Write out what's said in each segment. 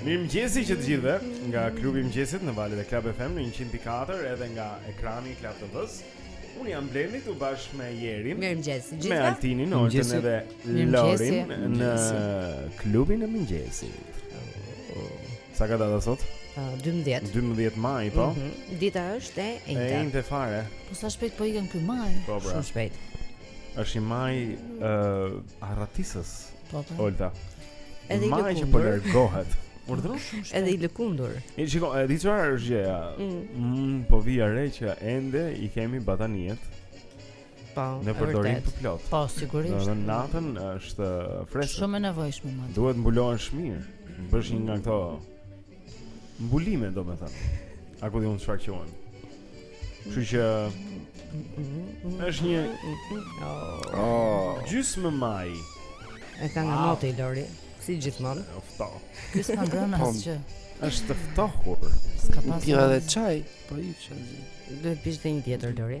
Mirëmëngjesi që të gjithëve Nga klubi i mëngjesit në valët e Club FM në 100.4 Edhe nga ekrani i Club TV-së Unë jam Blendi këtu bashkë me Jerin Mirëmëngjesi gjithëve Me Altinin, Oltën edhe Lorin Në klubin e mëngjesit Sa ka data sot? 12. 12 maj, po. Mm -hmm. Dita është e enjte. E enjte fare. Po sa shpejt po ikën ky maj? Po, pra. Shumë shpejt. Është një maj ë uh, arratisës. Po, po. Olta. Edhe i lëkundur. Maj që po largohet. Urdhëron shumë shpejt. Edhe i lëkundur. E shiko, e di çfarë është gjëja. Mm. mm, po vija re që ende i kemi bataniet. Po. Në përdorim të plotë. Po, sigurisht. Natën është freskët. Shumë e nevojshme madje. Duhet mbulohesh mirë. Bësh një nga këto Mbulime, domethënë. A ku di unë çfarë quhen. Kështu që... është një... Oh. Gjysmë maji. E ka nga moti, Lori. Si gjithmonë. Ftohtë. Ky s'ka ngrënë po, asgjë. është e ftohur. S'ka pasë. Piva dhe çaj, po një çaj. Duhet pish edhe një tjetër, Lori.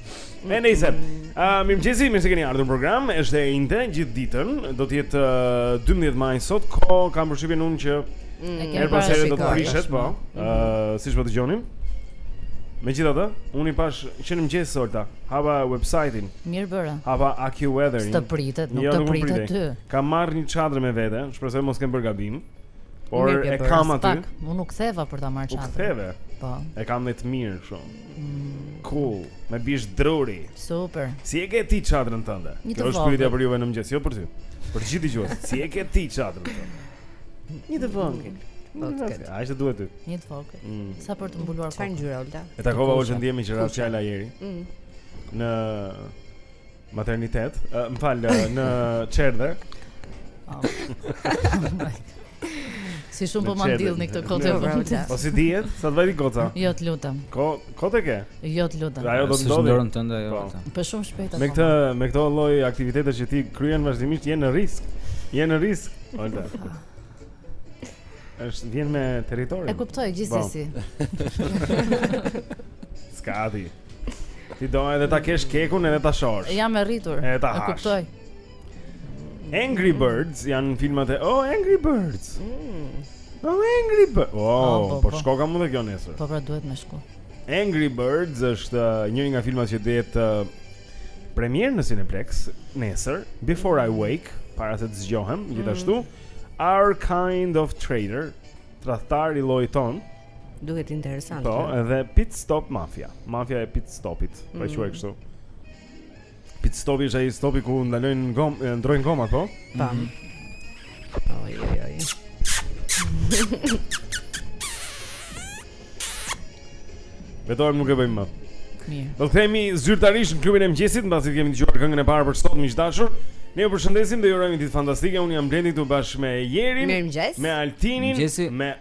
E nejse. Ah, mirëmëngjesi, mirë se keni ardhur në program. Është e enjte gjithë ditën. Do të jetë uh, 12 maj sot. Po kam përshtypjen unë që herë pas here do të prishet, po. Ëh, uh, siç po dëgjonim. Megjithatë, unë i pash që në mëngjes sot Olta, hapa website-in. Mirë bëra. Hapa AccuWeather. Të pritet, nuk jo, të pritet ty. Kam marrë një çadër me vete, shpresoj mos kem bërë gabim. Por e kam aty. Unë nuk theva për ta marrë çadrën. Nuk theve. Po. E kam më të mirë kështu. Cool, me bisht druri. Super. Si e ke ti çadrën tënde? Një të vogël. Është pyetja për juve në mëngjes, jo për ty. Për gjithë dëgjues. Si e ke ti çadrën tënde? Një të vogël. Aq të duhet ty? Një të vogël. Mm. Sa për të mbuluar kokën. Çfarë ngjyre Olta? E takova Oltën meqë ra fjala Jeri. Mm. Në Maternitet, uh, më fal, në çerdhe. Si shumë po mandil në këtë kohë e vërtetë. Po si dihet, sa të vajti goca? Jo të lutem. Ko kote ke? Jo të lutem. Ajo do të ndodhë. Dorën tënde ajo. Po. po shumë shpejt atë. Me këtë me këto lloj aktivitete që ti kryen vazhdimisht je në risk. Je në risk. Olta. Është vjen me territorin. E kuptoj gjithsesi. Po. Skadi. Ti do edhe ta kesh kekun edhe ta shohësh. Jam e rritur. E ta hash. E kuptoj. Angry Birds janë filmat e Oh Angry Birds. Mm. Oh Angry Birds. Oh, oh po, po, po. s'ko kam edhe kjo nesër. Po pra duhet me shku. Angry Birds është uh, njëri nga filmat që do jetë uh, premierë në Cineplex nesër, Before I Wake, para se të zgjohem, mm. gjithashtu Our Kind of Traitor, tradhtar i llojit tonë. Duket interesant. Po, pra. edhe Pit Stop Mafia. Mafia e Pit Stopit, po mm. quaj kështu. Pit Stopi është ai stopi ku ndalojnë gom, ndërrojnë gomat, po? Tam. Mm -hmm. Oj, oj, oj. Vetëm nuk e bëjmë më. Mirë. Do të themi zyrtarisht në klubin e mëngjesit, mbasi kemi dëgjuar këngën e parë për sot miq të dashur. Ne ju përshëndesim dhe ju urojmë ditë fantastike. Unë jam Blendi këtu bashkë me Jerin, me Altinin, me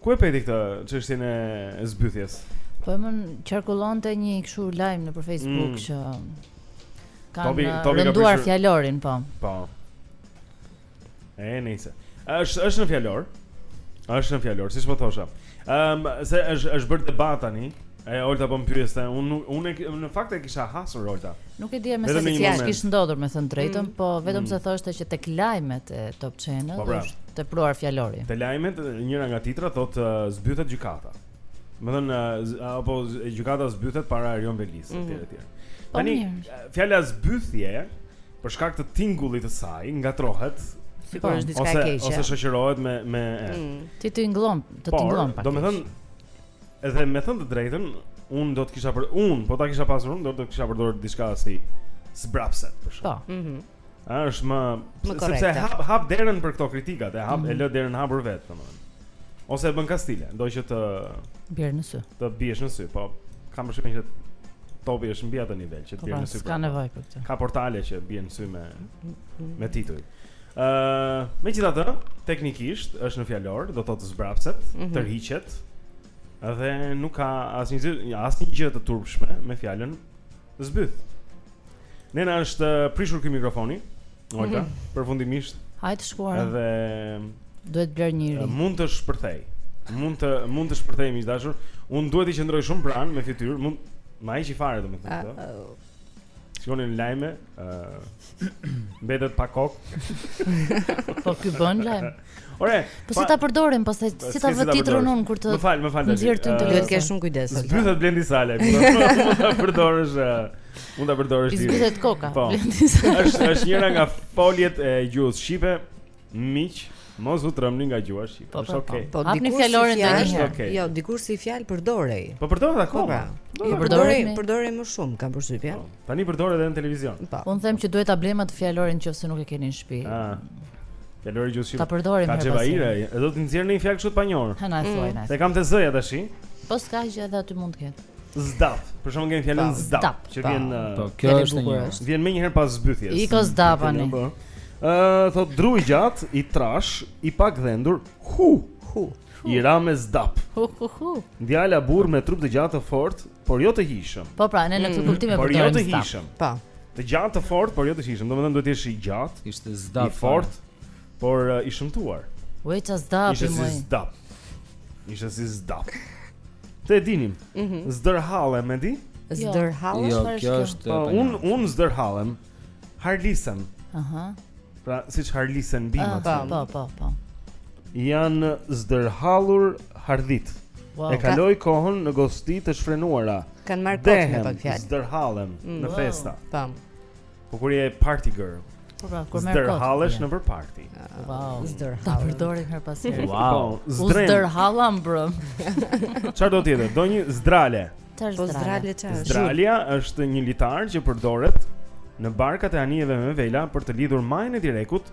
Ku e gjeti këtë çështjen e zbythjes? Po më qarkullonte një kështu lajm nëpër Facebook mm. që kanë topi, Topi rënduar fjalorin, po. Po. E njëjta. Është është në fjalor. Është në fjalor, siç po thosha. Ëm um, se është është bërë debat tani. E Olta po më pyeste, unë nuk unë në fakt e kisha hasur Olta. Nuk e di më se si ç'kish ndodhur me thënë të drejtën, mm. po vetëm mm. se thoshte që tek lajmet e Top Channel po, pra. është tepruar fjalori. Te lajmet njëra nga titrat thotë uh, zbythet gjykata. Domethënë uh, apo gjykata zbythet para Erion Veliajt etj mm. etj. Po, Tani fjala zbythje për shkak të tingullit të saj ngatërrohet sikur është diçka e keqe. Ose shoqërohet me me mm. ti, tingëllon, të tingëllon pak. Domethënë Edhe me thënë të drejtën, unë do të kisha për unë, po ta kisha pasur unë, do të kisha përdorur diçka si zbrapset për shkak. Po. Mhm. A është më, më sepse hap hap derën për këto kritikat, e hap mm -hmm. e mhm. lë derën hapur vetë, domethënë. Ose e bën kastile, do që të bjerë në sy. Të biesh në sy, po kam përshtypjen që Topi është mbi atë nivel që të po bjerë pra, në sy. Ka pra. nevojë për këtë. Ka portale që bien në sy me me tituj. Ë, uh, megjithatë, teknikisht është në fjalor, do të thotë zbrapset, mm -hmm. tërhiqet dhe nuk ka asnjë gjë, asnjë gjë të turpshme me fjalën zbyth. Nena është prishur ky mikrofoni. Ojta, mm -hmm. përfundimisht. Hajt shkuar. Edhe duhet blerë një i ri. Mund të shpërthejë. Mund të mund të shpërthejë miq të dashur. Unë duhet të qëndroj shumë pranë me fytyrë, mund ma heqë fare domethënë këtë. Shikoni në lajme, ë uh, Mbetet pa kokë. Po ky bën lajm. Ore, po si ta përdorim, pastaj si ta vë titrën unë kur të Më fal, më fal. Nxjerr ty të duhet të kesh shumë kujdes. Zbythet Blendi Salaj. Mund ta përdorësh. Mund ta përdorësh ti. Zbythet koka. Po. Blendi Salaj. Është është njëra nga foljet e gjuhës shqipe. Miq, mos u trembni nga gjuha shqipe. Po, është po, okay. Po, po hapni fjalorin ndonjëherë. Është okay. Jo, dikur si fjalë përdorej. Po përdoret po, akoma. Po, pra. përdorej, përdorej më shumë, kam përshtypjen. Po, tani përdoret edhe në televizion. Po. Unë them që duhet ta blejmë atë fjalorin nëse nuk e keni në shtëpi. Ah. Fjalori i gjuhës shqipe. Ta përdorim herë pas here. Ka do të nxjerrni një fjalë kështu të panjohur. Hë na thuaj na. Se kam të zëja tash. Po s'ka gjë edhe aty mund të ketë. Zdap. Për shembull kemi fjalën zdap, që vjen po, kjo është një. Vjen menjëherë pas zbythjes. I ka zdapani. Ë, uh, thotë dru i gjatë, i trashë, i pagdhendur. Hu, hu. I ra me zdap. Hu hu hu. Djalë a burrë me trup të gjatë të fort, por jo të hijshëm. Po pra, ne në këtë mm. kuptim e përdorim. Por jo të hijshëm. Po. Të gjatë të fort, por jo të hijshëm. Domethënë duhet të jesh i gjatë, ishte zdap. I fort. Por uh, i shëmtuar. Ue ça zdapi. Ishte si zdap. Ishte si zdap. Të e dinim. Mm -hmm. Zdërhallem e di? Jo. Zdërhallem. Jo, kjo është. Po unë unë zdërhallem. Harlisem. Aha. Uh -huh. Pra, siç harlisen bimët. Uh, ah, po, po, po, po. Janë zdërhallur hardhitë. Wow. E kaloj kohën në gosti të shfrenuara. Kam marrë kot me pak fjalë. Zdërhallem mm. në festa. Pam. Po kur je party girl. Po pra, kur merr kot. Zdërhallesh nëpër party. Wow, zdërhall. Ta përdorim herë pas here. Wow, po, u zdërhalla mbrëmë. Çfarë do të jetë? Do një zdrale. Po, zdrale çfarë? Zdralja është një litar që përdoret në barkat e anijet me vela për të lidhur majën e direkut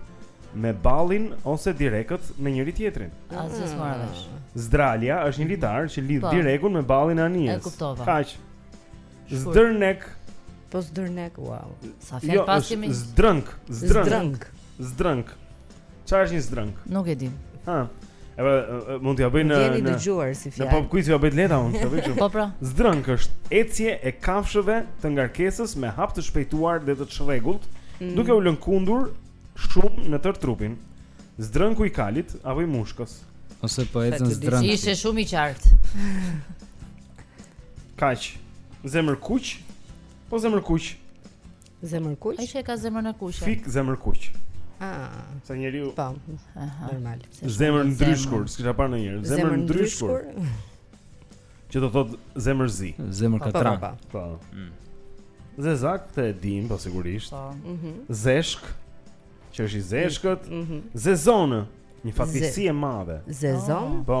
me ballin ose direkët me njëri-tjetrin. Asgjë s'mora vesh. Zdralja është një litar që lidh po. direkun me ballin e anijes. E kuptova. Kaq. Zdrënk. Po zdrënk, wow. Sa fjalë jo, paskemi? Zdrënk, zdrënk. Zdrënk. Çfarë është një zdrënk? Nuk e di. Ha. Edhe mund t'ia bëj në në dëgjuar si fjalë. Po kujt ja bëj leta unë, s'e di. Po pra. Zdrënk është ecje e kafshëve të ngarkesës me hap të shpejtuar dhe të çrregullt, mm. duke u lëkundur shumë në tërë trupin. Zdrënku i kalit apo i mushkës? Ose po ecën zdrënk. Ishte shumë i qartë. Kaq. Zemërkuq. Po zemërkuq. Zemërkuq. Ai që ka zemrën e kuqe. Fik zemërkuq. Ah. Sa njeriu. Po. Aha. Normal. Zemërndryshkur, s'kisha parë ndonjëherë. Zemërndryshkur. Që do thotë zemërzi. Zemër po, po, katran. Po. po. po. Mm. Zezak këtë e dimë, po sigurisht. Po. Mhm. Zeshk. Që është i zeshkët. Mhm. Zezonë. Një fatkeqësi e madhe. Zezonë? Po.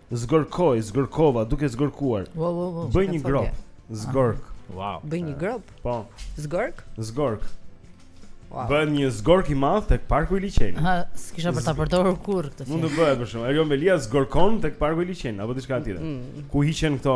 Zgorkoj, zgorkova, duke zgorkuar. Wow, wow, wow. Bëj një gropë. Zgork. Wow. Bëj një gropë. Po. Zgork? Zgork. Wow. Bën një zgork i madh tek parku i Liqenit. Ha, s'kisha për ta përdorur kurrë këtë fjalë. Mund të bëhet për shkak. Erion Veliaj zgorkon tek parku i Liqenit apo diçka tjetër. Mm, mm, mm. Ku hiqen këto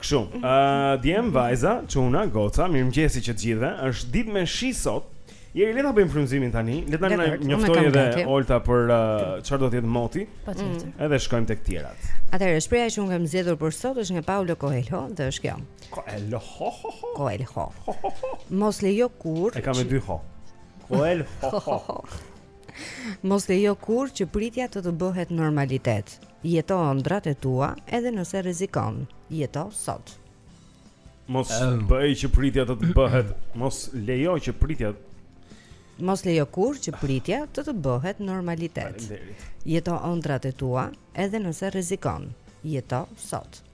Kështu. Ë, uh, djem, vajza, çuna, goca, mirëmëngjesi të gjithëve. Është ditë me shi sot. Jeri le ta bëjmë frymëzimin tani. Le ta njoftojë edhe Olta për çfarë uh, do të jetë moti. Patjetër. Mm. Edhe shkojmë tek tjerat. Atëherë shprehja që unë kam zgjedhur për sot është nga Paulo Coelho, dhe është kjo. Coelho. Coelho. Mos lejo kurrë. E kam me dy ho. Coelho. Mos lejo kurrë që pritja të të bëhet normalitet. Jeto ëndrrat e tua edhe nëse rrezikon. Jeto sot. Mos bëj që pritja të të bëhet, mos lejo që pritja Mos lejo kurrë që pritja të të bëhet normalitet. Jeto ëndrrat e tua edhe nëse rrezikon. Jeto sot.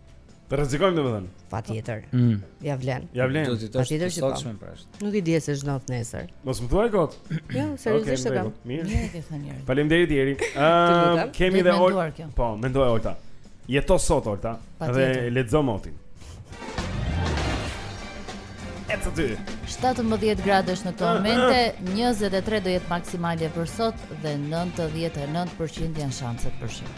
Të rrezikojmë domethënë. Patjetër. Mm. Ja vlen. Ja vlen. Do të thotë që sot shumë pra. Nuk i di se ç'ndodh nesër. Mos më thuaj kot. Jo, seriozisht e kam. Mirë. Mirë ke thënë Jeri. Faleminderit Jeri. Ëm kemi dhe Olta. Po, mendoj Olta. Jeto sot Olta dhe lexo motin. Ecë aty. 17 gradësh në këto momente, 23 do jetë maksimalja për sot dhe 99% janë shanset për shi.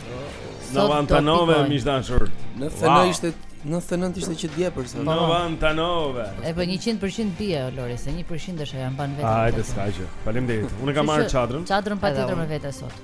Në Vantanove, miq të dashur. Në thënë wow. ishte Në thënënt ishte që dje për sot. Në Vantanove. E po 100% bie o Lori, se 1% është e janë banë vetë. Hajde, s'ka gjë. Faleminderit. Unë kam marrë çadrën. Çadrën patjetër me vete sot.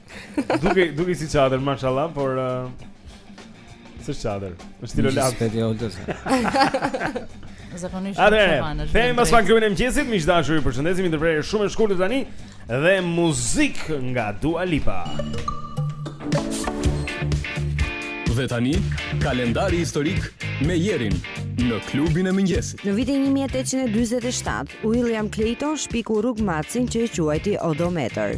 Duket, duket si çadër mashallah, por uh, s'është çadër. Është stilo lart. Respekt e ultës. Zakonisht është e vënë. Kthehemi pas pak në klubin e mëngjesit, miq dashur, ju përshëndesim një ndërprerje shumë e shkurtër tani dhe muzikë nga Dua Lipa. Dhe tani, kalendari historik me Jerin në klubin e mëngjesit. Në vitin 1847, Uilliam Klejton shpiku rrugmatësin që e quajti odometër.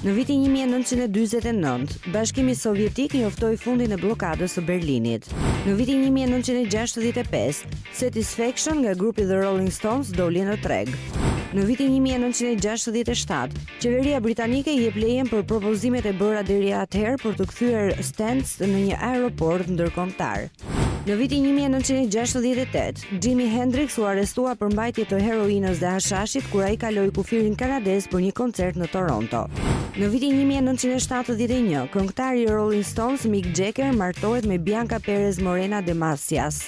Në vitin një mijë e nëntëqind e dyzet e nëntë, Bashkimi Sovjetik njoftoi fundin e bllokadës së Berlinit. Në vitin një mijë e nëntëqind e gjashtëdhjetë e pesë, Satisfaction nga grupi The Rolling Stones doli në treg. Në vitin 1967, qeveria britanike jep lejen për propozimet e bëra deri atëherë për të kthyer Stans në një aeroport ndërkombëtar. Në vitin 1968, Jimi Hendrix u arrestua për mbajtje të heroinës dhe hashashit kur ai kaloi kufirin kanadez për një koncert në Toronto. Në vitin 1971, këngëtari i Rolling Stones Mick Jagger martohet me Bianca Perez Morena de Macias.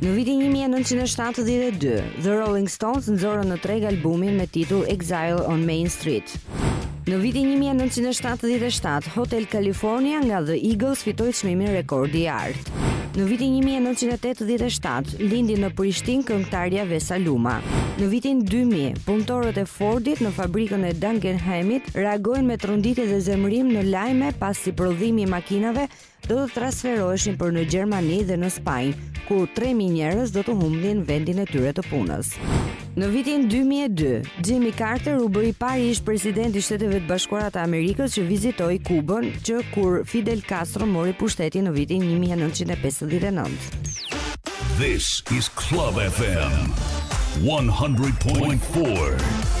Në vitin 1972, The Rolling Stones nxorën në treg albumin me titull Exile on Main Street. Në vitin një mijë e nëntëqind e shtatëdhjetë e shtatë, Hotel California nga The Eagles fitoi çmimin Rekordi i Artë. Në vitin 1987, lindi në Prishtinë këngëtarja Vesa Luma. Në vitin 2000, punëtorët e Fordit në fabrikën e Dagenhamit reagojnë me tronditje dhe zemërim në lajme pasi prodhimi i makinave do të transferoheshin për në Gjermani dhe në Spanjë, ku 3000 njerëz do të humbnin vendin e tyre të punës. Në vitin 2002, Jimmy Carter u bë i pari ish-president i Shteteve të Bashkuara të Amerikës që vizitoi Kubën, që kur Fidel Castro mori pushtetin në vitin 1959. This is Club FM 100.4.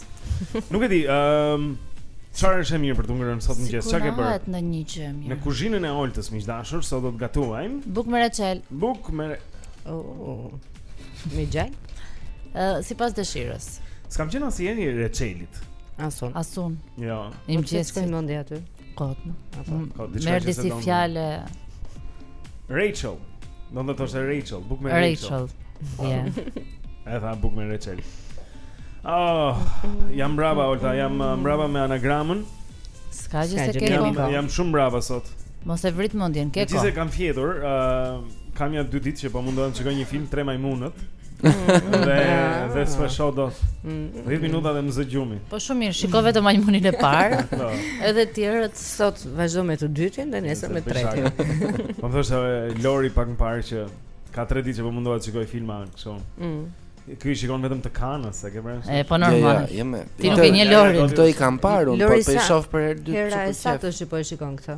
Nuk e di, ëm um, Çfarë është e mirë për të ngrënë sot në mëngjes? Çfarë ke bërë? Në një gjë mirë. Në kuzhinën e Oltës miq të dashur, sot do të gatuajmë bukë me reçel. Bukë me Oh. Me gjalpë? Ë, uh, sipas dëshirës. S'kam qenë asnjëherë i reçelit. Asun. Asun. Jo. Në mëngjes kemi mendje aty. Kot. Më erdhi si fjalë. Reçel. Do të thoshe reçel, bukë me reçel. Reçel. Ja. tha bukë me reçel. Oh, jam mbrapa Olta, jam uh, mbrapa me anagramën. S'ka gjë se ke jam, jam shumë mbrapa sot. Mos e vrit mendjen, ke kohë. Gjithsesi kam fjetur, ë, uh, kam nja dy ditë që po mundohem të shikoj një film tre majmunët. Dhe dhe s'po shoh dot. 10 mm. minuta dhe më zë gjumi. Po shumë mirë, shiko vetëm majmunin e parë. Po. Edhe të tjerët sot vazhdo me të dytin dhe nesër me të tretin. Po thoshte Lori pak më parë që ka 3 ditë që po mundohet të shikojë filma kështu. Mm. Ky i shikon vetëm të Kanës, e ke vënë re? E po normal. Ja, ja, Ti nuk e njeh Lorin. Këto i kam parë unë, po po i shoh për herë të dytë. Hera e satë që po e shikon këtë.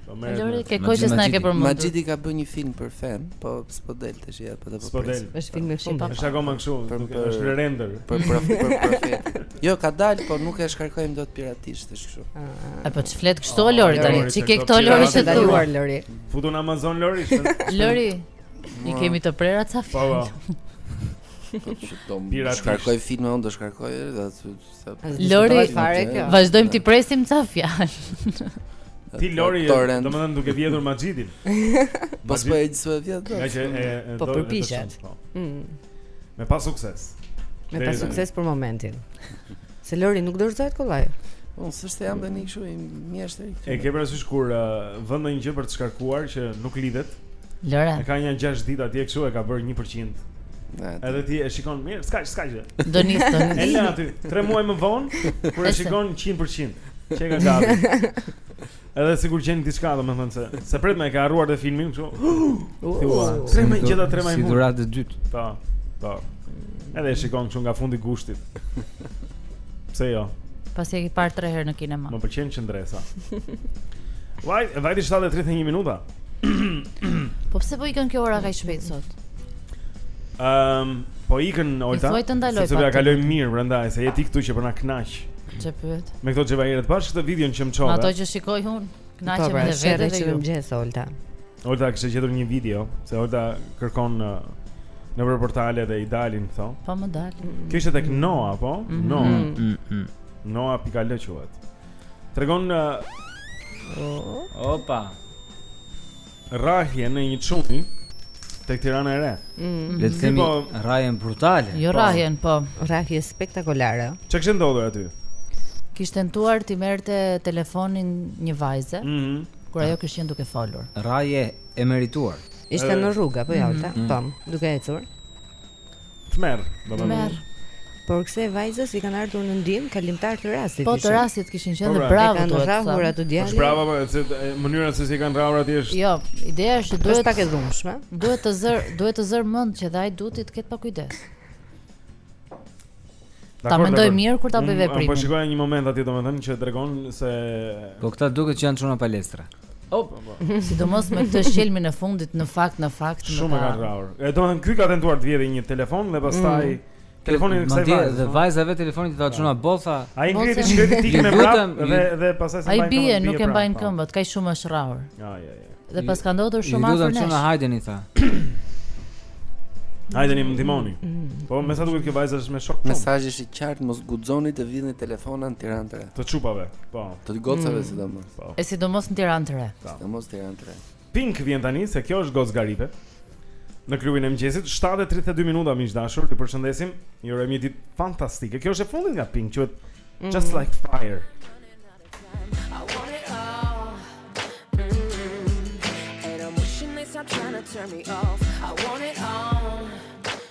Po merr. Lori ke kohë që s'na ke përmendur. Majidi ka bërë një film për fenë, po s'po del tash ja po do po. S'po del. Është film i fundit. Është akoma kështu, është në render. Për për profet. Jo, ka dalë, po nuk e shkarkojmë dot piratisht tash kështu. A po ç'flet kështu ah, Lori tani? Ç'i ke këto Lori që daluar Lori? Futu në Amazon Lori. Lori. I kemi të prera ca film. Po. po. po shkarkoj filma, unë do shkarkoj dhe Lori, vazhdojmë t'i presim ca fjalë. Ti Lori, domethënë duke vjedhur Majidin. Po s'po e gjen që ta vjedhë. Ngaqë po përpiqet. Po. Mm. Me pa sukses. Me pa sukses për momentin. Se Lori nuk dorëzohet kollaj. Unë s'është jam dhe një kështu mjeshtër i E ke parasysh kur uh, vë ndonjë gjë për të shkarkuar që nuk lidhet Lora E ka nja 6 ditë atje kështu e ka bërë 1% Edhe ti e shikon mirë, s'ka s'ka gjë. Do nisë, do nisë. E lë aty, 3 muaj më vonë, kur e shikon 100%. Që e ka gati. Edhe sikur gjen diçka, domethënë se s'e pret më e ke harruar te filmi kështu. Ti ua, tre më gjeta tre më. Si dhuratë e dytë. Po. Po. Edhe e shikon kështu nga fundi i gushtit. Pse jo? Pasi e ke parë tre herë në kinema. Më pëlqen qëndresa. Vaj, vajti 7:31 minuta. Po pse po ikën kjo ora kaq shpejt sot? Ehm, um, po ikën Olta. Po të ndaloj. Sepse ja kaloj mirë prandaj, se je ti këtu që po na kënaq. Çe pyet? Me këto xhevahirët bash këtë videon që më çove. Ato që shikoj un, kënaqem me, po, pra, vetë dhe ju. Mëngjes Olta. Olta kishte gjetur një video se Olta kërkon në nëpër portale dhe i dalin këto. Po më dalin. Kishte tek Noa, po? Mm -hmm. Noa. Mm -hmm. Noa pika al quhet. Tregon Opa. Rrahjen e një çuni tek Tirana e Re. Mm. Le të themi po, rrahjen brutale. Jo po. rrahjen, po, rrahje spektakolare. Ça kishte ndodhur aty? Kishte tentuar t'i merrte telefonin një vajze. Mm -hmm. Kur ajo kishte qenë duke folur. Rrahje e merituar. Ishte në rrugë apo jo, mm -hmm. po, duke ecur. Tmerr, do të thotë. Por kësaj vajzës i kanë ardhur në ndihmë kalimtarë të rastit. Po të rastit kishin qenë po, pra. bravo duhet. E kanë rrahur atë djalin. Është bravo, po, se mënyra se si e kanë rrahur atë është. Jo, ideja është që duhet. Është pak e dhunshme. Duhet të zërë, duhet të zërë mend që dhe hajduti të ketë pak kujdes. Ta mendojë mirë kur ta bëjë veprimin. Po shikoj një moment atje domethënë që tregon se Po këta duket që janë çuna palestre. Oh, sidomos me këtë shqelmin e fundit në fakt në fakt më shumë ka rrahur. E domethënë ky ka tentuar të vjedhë një telefon dhe pastaj mm. telefonin e kësaj vajze. Dhe vajza vetë telefonin tha çuna bo tha. Ai ngrihet i shkreti t'ikë me vrap dhe dhe pastaj s'e mbajnë. Ai bie nuk e mbajnë këmbët, kaq shumë është rrahur. Ja ja ja. Dhe paska ndodhur shumë afër nesh. Ju do të çuna hajdeni tha. Hajdeni më ndihmoni. Mm, mm, mm. Po me sa duket kjo vajza është me shokë. Mesazhi është i qartë, mos guxoni të vidhni telefona në Tiranë të Re. Të çupave. Po. Të gocave sidomos. Po. E sidomos në Tiranë të Re. Po. Sidomos në Tiranë të Re. Pink vjen tani se kjo është gocë garipe. Në klubin e mëngjesit 7:32 minuta miq të dashur, ju përshëndesim. Ju urojmë një ditë fantastike. Kjo është e fundit nga Pink, quhet mm -hmm. Just Like Fire. Stop trying to turn me off. I want it all.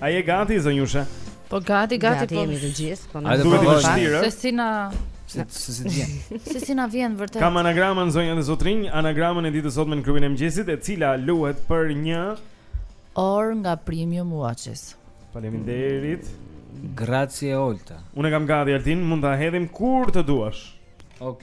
A je gati, zonjushe? Po gati, gati, po. Gati jemi të gjithë, po na duhet e vështirë. Se si na... Se si na vjen. Se si na vjen, vërtet. Kam anagramën, zonja dhe zotërinj, anagramën e ditës sotme në klubin e mëngjesit, e cila luhet për një... Orë nga Premium Watches. Faleminderit. Grazie, Olta. Unë e kam gati, Altin, mund ta hedhim kur të duash. Ok.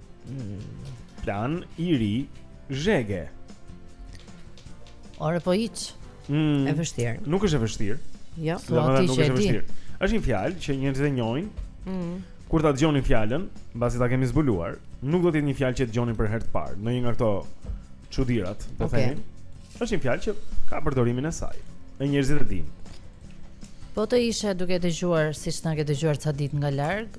Plan i ri zhege. Ore po hiç. Mm, e vështirë. Nuk është e vështirë. Jo, po ti nuk është e vështirë. Është një fjalë që njerëzit e njohin. Mm. Kur ta dëgjoni fjalën, mbasi ta kemi zbuluar, nuk do të jetë një fjalë që e dëgjoni për herë të parë. Ndonjë nga këto çudirat, po okay. themi. Është një fjalë që ka përdorimin e saj. E njerëzit e dinë. Po të ishe duke dëgjuar siç na ke dëgjuar ca ditë nga larg,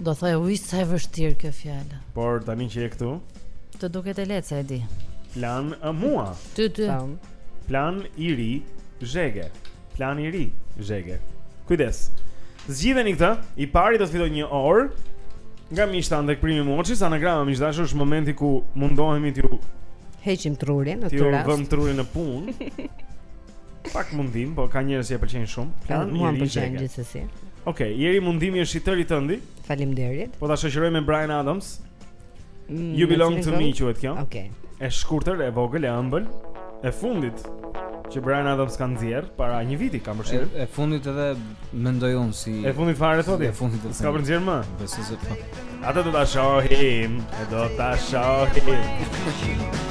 do thoje uj sa e vështirë kjo fjalë. Por tani që je këtu, të duket e lehtë se e di. Plan e mua. Ty ty. Plan i ri zhege. Plan i ri, Zhege. Kujdes. Zgjidheni këtë, i pari do të fitojë një orë nga miqtë tanë tek Premium Watches, anagrama miq të dashur është momenti ku mundohemi t'ju heqim trurin në këtë rast. T'ju vëmë trurin në punë. Pak mundim, po ka njerëz që e pëlqejnë shumë. Plan i ri, Zhege. Gjithsesi. Okej, okay, Jeri mundimi është i tëri tëndi. Faleminderit. Po ta shoqëroj me Brian Adams. Mm, you belong to me quhet kjo. Okej. Okay. E shkurtër, e vogël, e ëmbël, e fundit që Brian Adams ka nxjerr para një viti kam përshtypjen. E, e fundit edhe mendoj unë si E fundit fare thotë. E fundit. S'ka për të nxjerrë më. Besoj se po. Atë do ta shohim, e do ta shohim.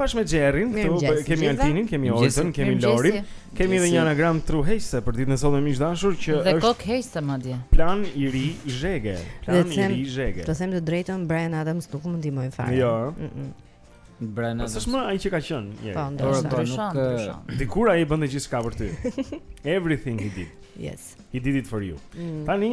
Bashkë me Xherrin, këtu kemi Altinin, kemi Olsën, kemi Lorin, kemi edhe një anagramë truheqëse për ditën e sotme miq të dashur që është dhe kokëheqëse madje. Plan i ri Zhege, plan i ri Zhege. Të them të drejtën, Brian Adams nuk mund të ndihmojë fare. Jo. Brian Adams s'është më ai që ka qenë. Po, ndoshta po, nuk eh, dikur ai bënte gjithçka për ty. Everything he did. Yes. He did it for you. Mm. Tani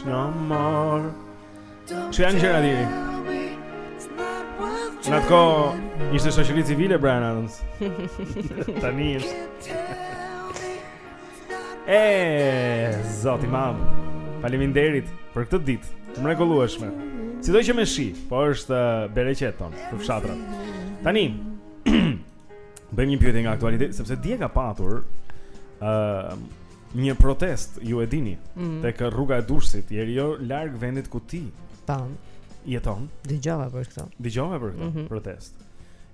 Çna mar Që janë gjëra diri Në atë kohë Ishte shoqëri civile Brian Adams Tani është E Zot i madh Faleminderit për këtë ditë Të mrekullueshme Sido që me shi Po është uh, bereqet thonë Për fshatrat Tani Bëjmë një pyetje nga aktualiteti sepse dje ka patur ë uh, një protestë, ju e dini, mm -hmm. tek rruga e Durrësit, Jeri jo larg vendit ku ti. Tan. Jeton. Dëgjova për këtë. Dëgjova për këtë mm -hmm. protestë.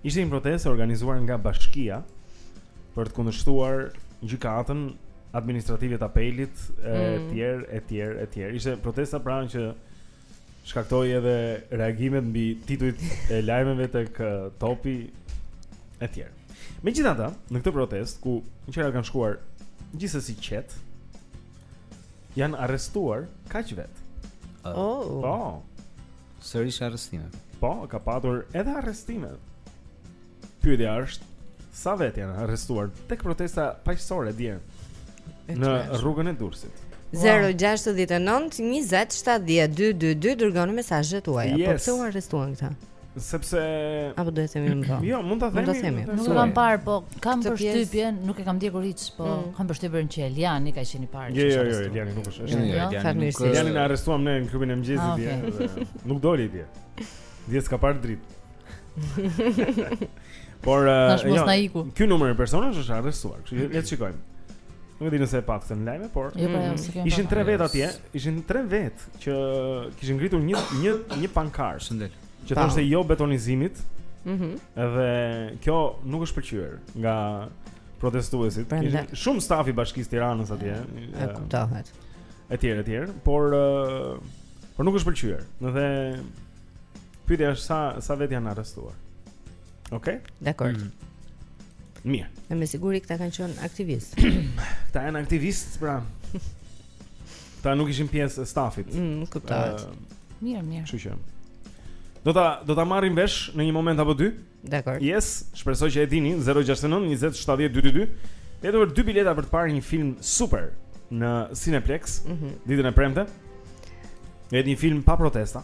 Ishte një protestë e organizuar nga bashkia për të kundërshtuar gjykatën administrative të apelit e mm. tjerë e tjerë e tjerë. Ishte protesta pranë që shkaktoi edhe reagimet mbi titujt e lajmeve tek topi etj. Megjithatë, në këtë protestë ku gjërat kanë shkuar gjithsesi qetë, janë arrestuar kaq vetë. Uh, oh. Po. Sërish arrestime. Po, ka patur edhe arrestime. Pyetja është, sa vetë janë arrestuar tek protesta paqësore dje në rrugën e Durrësit? 0-69-20-70-222 Dërgoni mesazhet tuaja yes. Po pse u arrestuan këta? Sepse... Apo do e themi më vonë? Jo, mund ta themi Mund ta themi Nuk e kam parë, po kam përshtypjen Nuk e kam ndjekur hiq, po mm. kam përshtypjen që Eliani ka qenë i pari Jo, jo, jo, Eliani nuk është Eliani jo, nuk është Elianin e arrestuam ne në klubin e mëngjesit ah, Nuk doli dje Dje s'ka parë dritë Por uh, jo, ky numër i personash është arrestuar, kështu që le të shikojmë. Nuk e di nëse e patë këtë në lajme, por jo, pra, jo, mm. ishin tre vetë atje, ishin tre vetë që kishin ngritur një, një, një pankart, shëndet, që thoshte jo betonizimit, mm -hmm. edhe kjo nuk është pëlqyer nga protestuesit, ishin shumë staf i bashkisë Tiranës atje, e kuptohet. e tjera, e tjera, por, por nuk është pëlqyer, edhe Pyetja është sa sa vetë janë arrestuar. Okej? Okay? Dakord. Mm -hmm. Mirë. Në me siguri këta kanë qenë aktivistë. këta janë aktivistë, pra. Këta nuk ishin pjesë e stafit. Mm, kuptohet. Uh, mirë, mirë. Kështu që. Do ta do ta marrim vesh në një moment apo dy. Dakord. Yes, shpresoj që e dini 069 20 70 222. Edhe për dy bileta për të parë një film super në Cineplex mm -hmm. ditën e premte. Edhe një film pa protesta.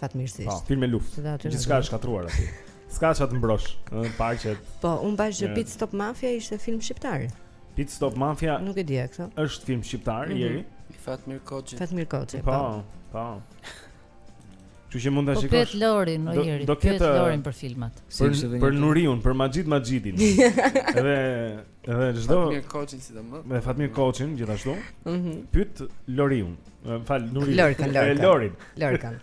Fatmirësisht. Po, film me luftë. Gjithçka është shkatërruar aty. S'ka ça t'mbrosh, ëh, parqet. Po, unë pashë që Pit Stop Mafia ishte film shqiptar. Pit Stop Mafia. Nuk e di këtë. Është film shqiptar mm -hmm. Jeri. Fatmir Koçi. Fatmir Koçi. Po, po. po. Kështu që mund ta shikosh. Pyet Lorin, o Jeri. Do pyet Lorin për filmat. Për, për Nuriun, për Maxhit Maxhitin. Edhe edhe çdo Fatmir Koçin sidomos. Me Fatmir Koçin gjithashtu. Mhm. Mm pyet Lorin. Fal Nurin. Lorkan, Lorkan. Lorin. Lorkan.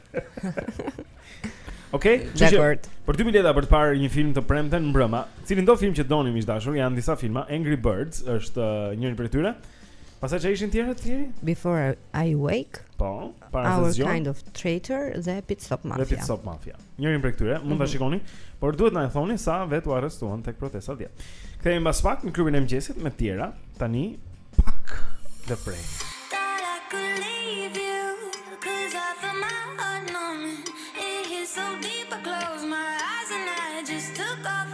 Okej, okay, dakord. Për dy bileta për të parë një film të premten mbrëma, cilindo film që doni miq të dashur, janë disa filma. Angry Birds është uh, njëri prej tyre. Pastaj çë ishin të tjerët Jeri? Before I Wake Po, para se t'zgjohem Our Kind of Traitor dhe Pit Stop Mafia Dhe Pit Stop Mafia Njërin prej tyre, mund ta mhm. shikoni Por duhet të na thoni sa vetë u arrestuan tek protesta dje Kthehemi mbas pak në klubin e mëngjesit me të tjera Tani, pak dhe prej So deep I close my eyes and I just took off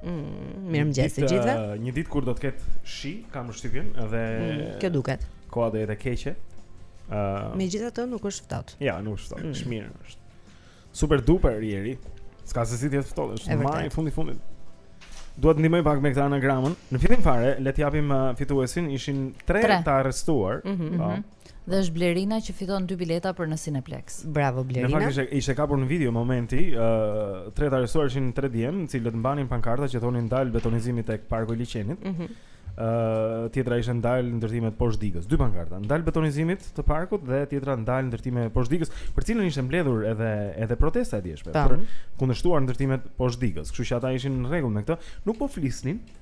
Mm, mirëmëngjes të gjithëve eh, Një ditë kur do të ketë shi, kam përshtypjen dhe... Mm, kjo duket Koha do jetë e keqe uh, Megjithatë nuk është ftohtë Jo, nuk është ftohtë, mm. shumë mirë është Super duper Jeri S'ka se si të jetë ftohtë, është maj fundi fundit Dua të ndihmoj pak me këtë anagramën. Në fillim fare, le të japim uh, fituesin, ishin 3 të arrestuar. Mm -hmm. Dhe është Blerina që fiton dy bileta për në Cineplex. Bravo Blerina. Në fakt ishte ishte kapur në video momenti, ë uh, tre të arrestuar ishin tre djem, të cilët mbanin pankarta që thonin ndal betonizimit tek parku i liqenit. Ëh. Mm -hmm. Uh, tjetra ishte ndal ndërtimet poshtë digës. Dy pankarta, ndal betonizimit të parkut dhe tjetra ndal ndërtime poshtë digës, për të cilën ishte mbledhur edhe edhe protesta e djeshme për të kundërshtuar ndërtimet poshtë digës. Kështu që ata ishin në rregull me këtë, nuk po flisnin,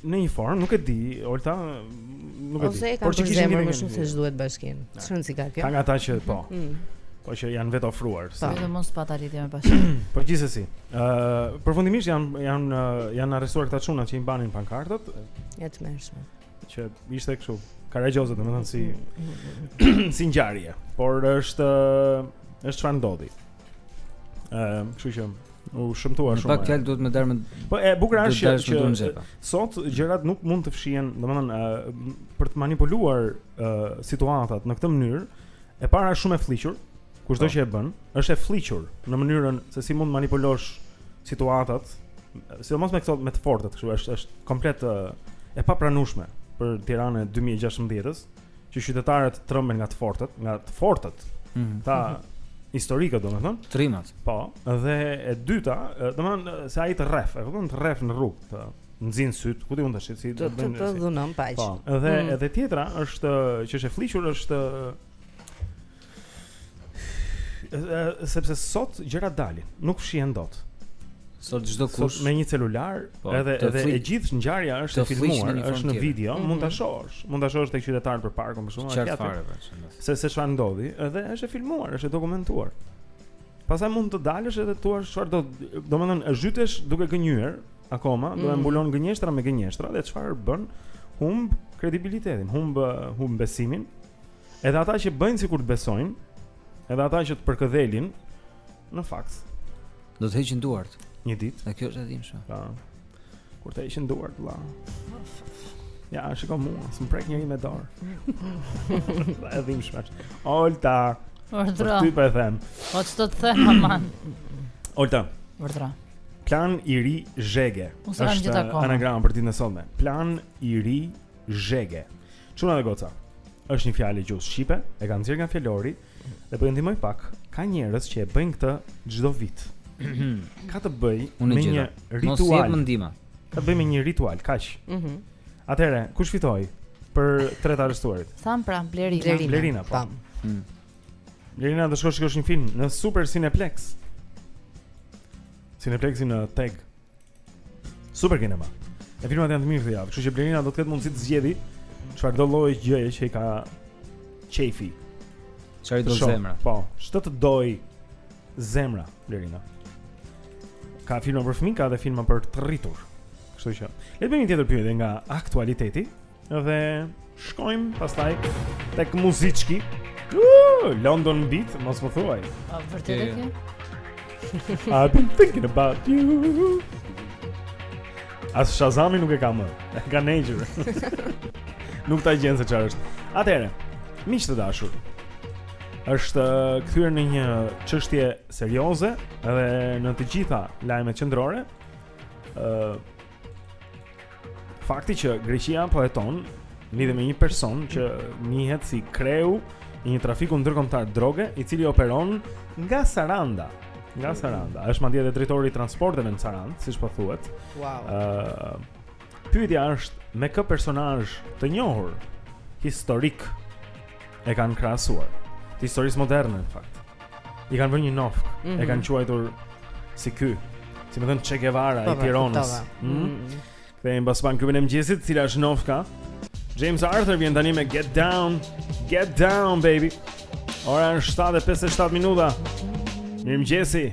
Në një formë, nuk e di, Olta, nuk e di. Ose e kanë për zemër më shumë se ç'duhet bashkinë. Ç'rën si ka kjo? Ka nga ata që po. Mm. Po që janë vetë ofruar. Po edhe mos pa lidhje me bashkinë. Po gjithsesi. Ë, uh, përfundimisht janë janë janë arrestuar këta çuna që i mbanin pankartat. Ja të mëshme. Që ishte kështu, karagjoze domethënë si mm, mm, mm, si ngjarje, por është është çfarë ndodhi. Ehm, kështu që u shëmtua shumë. Pak fjalë duhet më dar më. Po e bukur është që, që sot gjërat nuk mund të fshihen, domethënë uh, për të manipuluar uh, situatat në këtë mënyrë. E para është shumë e flliqur, kushdo po. që e bën, është e flliqur në mënyrën se si mund të manipulosh situatat, sidomos me këto me të fortët, kështu është është komplet uh, e papranueshme për Tiranën e 2016-s. që qytetarët trëmben nga të fortët, nga të fortët. Mm. Ta historikët, domethënë, trimat. Po, dhe e dyta, domethënë se ai të rref, e kupton, të rref në rrugë, të nxin syt, ku ti mund ta shësh si të bëjnë. Të dhunon paq. Po, edhe mm. edhe tjetra është që është e flliqur është sepse sot gjërat dalin, nuk fshihen dot. Sot çdokush me një celular, po, edhe edhe e gjithë ngjarja është e filmuar, është në video, mhm. mund ta shohësh, mund ta shohësh tek qytetarët për parkun për shkak të atij. Se se çfarë ndodhi, edhe është e filmuar, është e dokumentuar. Pastaj mund të dalësh edhe të thuash çfarë do, domethënë e zhytesh duke gënjyer akoma, do e mhm. mbulon gënjeshtrën me gënjeshtra dhe çfarë bën? Humb kredibilitetin, humb humb besimin. Edhe ata që bëjnë sikur të besojnë, edhe ata që të përkëdhelin në fakt do të heqin duart një ditë. Dhe kjo është e dhimbshme. Po. Kur të heqin duart, valla. Ja, shikoj mua, s'm prek njeri me dorë. e dhimbshme. Olta. Urdhra. Ti po e them. Po ç'të të them, aman. Olta. Urdhra. Plan i ri Zhege. Është anagrama për ditën e sotme. Plan i ri Zhege. Çuna dhe goca. Është një fjalë e gjuhës shqipe, e kam nxjerrë nga fjalori dhe po e ndihmoj pak. Ka njerëz që e bëjnë këtë çdo vit. Ka të bëjë me një ritual. Mos jep mendime. Ka të bëjë me një ritual, kaq. Mhm. Atëre, kush fitoi për tre të arrestuarit? Thamë pra, Blerina. Blerina, Blerina po. Tam. Hmm. Blerina do shkosh të shikosh një film në Super Cineplex. Cineplexi në TEG. Super kinema. E filmat janë të mirë këtë javë, kështu që Blerina do të ketë mundësi të zgjedhë çfarëdo lloj gjëje që i ka qejfi. Çfarë do zemra? Po, ç'të të dojë zemra Blerina. Ka filma për fëmijë, ka edhe filma për të rritur. Kështu që, le të bëjmë një tjetër pyetje nga aktualiteti. Dhe shkojmë pastaj tek muzicki. Uh, London Beat, mos më thuaj. A vërtet e ke? I've been thinking about you. As Shazami nuk e ka më. E ka nejur. nuk ta gjen se çfarë është. Atëherë, miq të dashur. Është uh, kthyer në një çështje serioze dhe në të gjitha lajmet qendrore. Ëh, uh, Fakti që Greqia po heton lidhje me një person që njihet si kreu i një trafiku ndërkombëtar droge, i cili operon nga Saranda. Nga mm. Saranda, është madje edhe drejtori i transporteve në Sarandë, siç po thuhet. Wow. Ë uh, Pyetja është me kë personazh të njohur historik e kanë krahasuar? Të historisë moderne në fakt. i kanë vënë një nofkë, mm -hmm. e mhm. kanë quajtur si ky, si me thënë Che Guevara i Tironës. Ëh. Mm -hmm. Kthehemi pas pak në klubin e mëngjesit, cila është nofka? James Arthur vjen tani me Get Down, Get Down baby. Ora është 7:57 minuta. Mirëmëngjesi.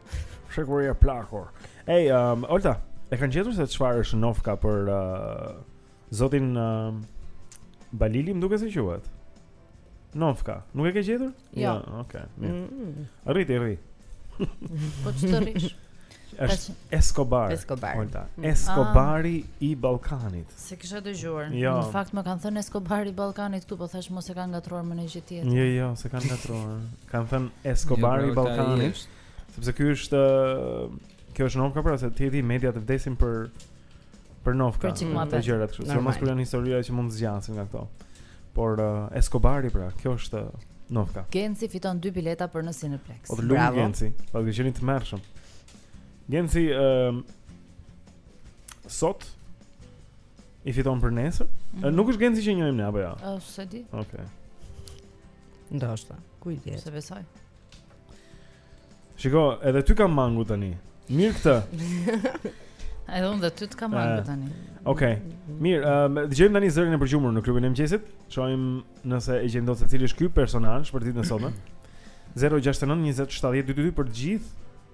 Fshehur a plakur. Ej, um, Olta, e kanë gjetur se çfarë është nofka për uh, zotin uh, Balili, më duket se quhet. Nofka, nuk e ke gjetur? Jo. Ja, jo, okay. Mm. Rri, rri. Po ç'të rrish? Është Escobar. Escobar. Olta, mm. Escobari ah. i Ballkanit. S'e kisha dëgjuar. Jo. Në fakt më kanë thënë Escobar i Ballkanit këtu, po thash mos e kanë ngatërruar me një gjë tjetër. Jo, jo, s'e kanë ngatërruar. Kanë thënë jo, Escobar i Ballkanit. Sepse ky është kjo është nofka pra se ti e di mediat vdesin për për nofka. Për të gjërat kështu. Sidomos kur janë historia që mund të zgjasin nga këto. Por uh, Escobari pra, kjo është nofka. Genci fiton dy bileta për në Cineplex. Bravo. Genci. Po gjeni të tmerrshëm. Genci, ëm, uh, sot i fiton për nesër. Mm -hmm. Nuk është Genci që njohim ne apo jo? Ja? Është s'e di. Okej. Okay. Ndoshta, ku i di? S'e besoj. Shiko, edhe ty kam mangu tani. Mirë këtë. Edhe unë dhe ty të kam eh, marrë tani. Okej. Okay. Mirë, uh, dëgjojmë tani zërin e përgjumur në klubin e mëngjesit. Shohim nëse e gjen dot se cili është ky personazh për ditën e sotme. 069 20 70 222 për të gjithë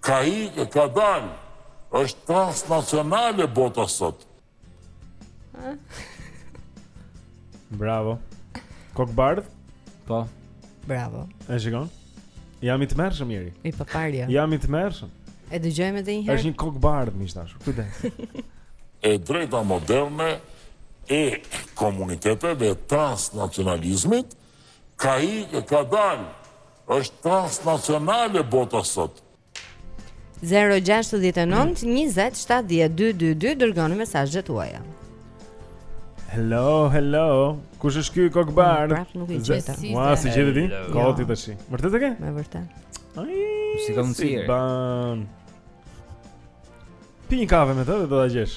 Ka ik e ka dal. Është transnacionale bota sot. Bravo. Kokbardh? Po. Bravo. E shikon? Jam i tmerrshëm ieri. I paparë. Jo. Jam i tmerrshëm. E dëgjojmë edhe një herë. Është një kokbardh miq të dashur. Kujdes. e drejta moderne e komuniteteve e transnacionalizmit ka ik e ka dal. Është transnacionale bota sot. 0-6-19-27-12-22 Dërgoni mesazhet tuaja Hello, hello Kush është ky kokëbardhë? Praf nuk i gjitha Mua, si gjithë ti? Koti të shi Mërte të ke? Me vërtet Si ka mundësi e Pi një kave me të dhe do ta gjesh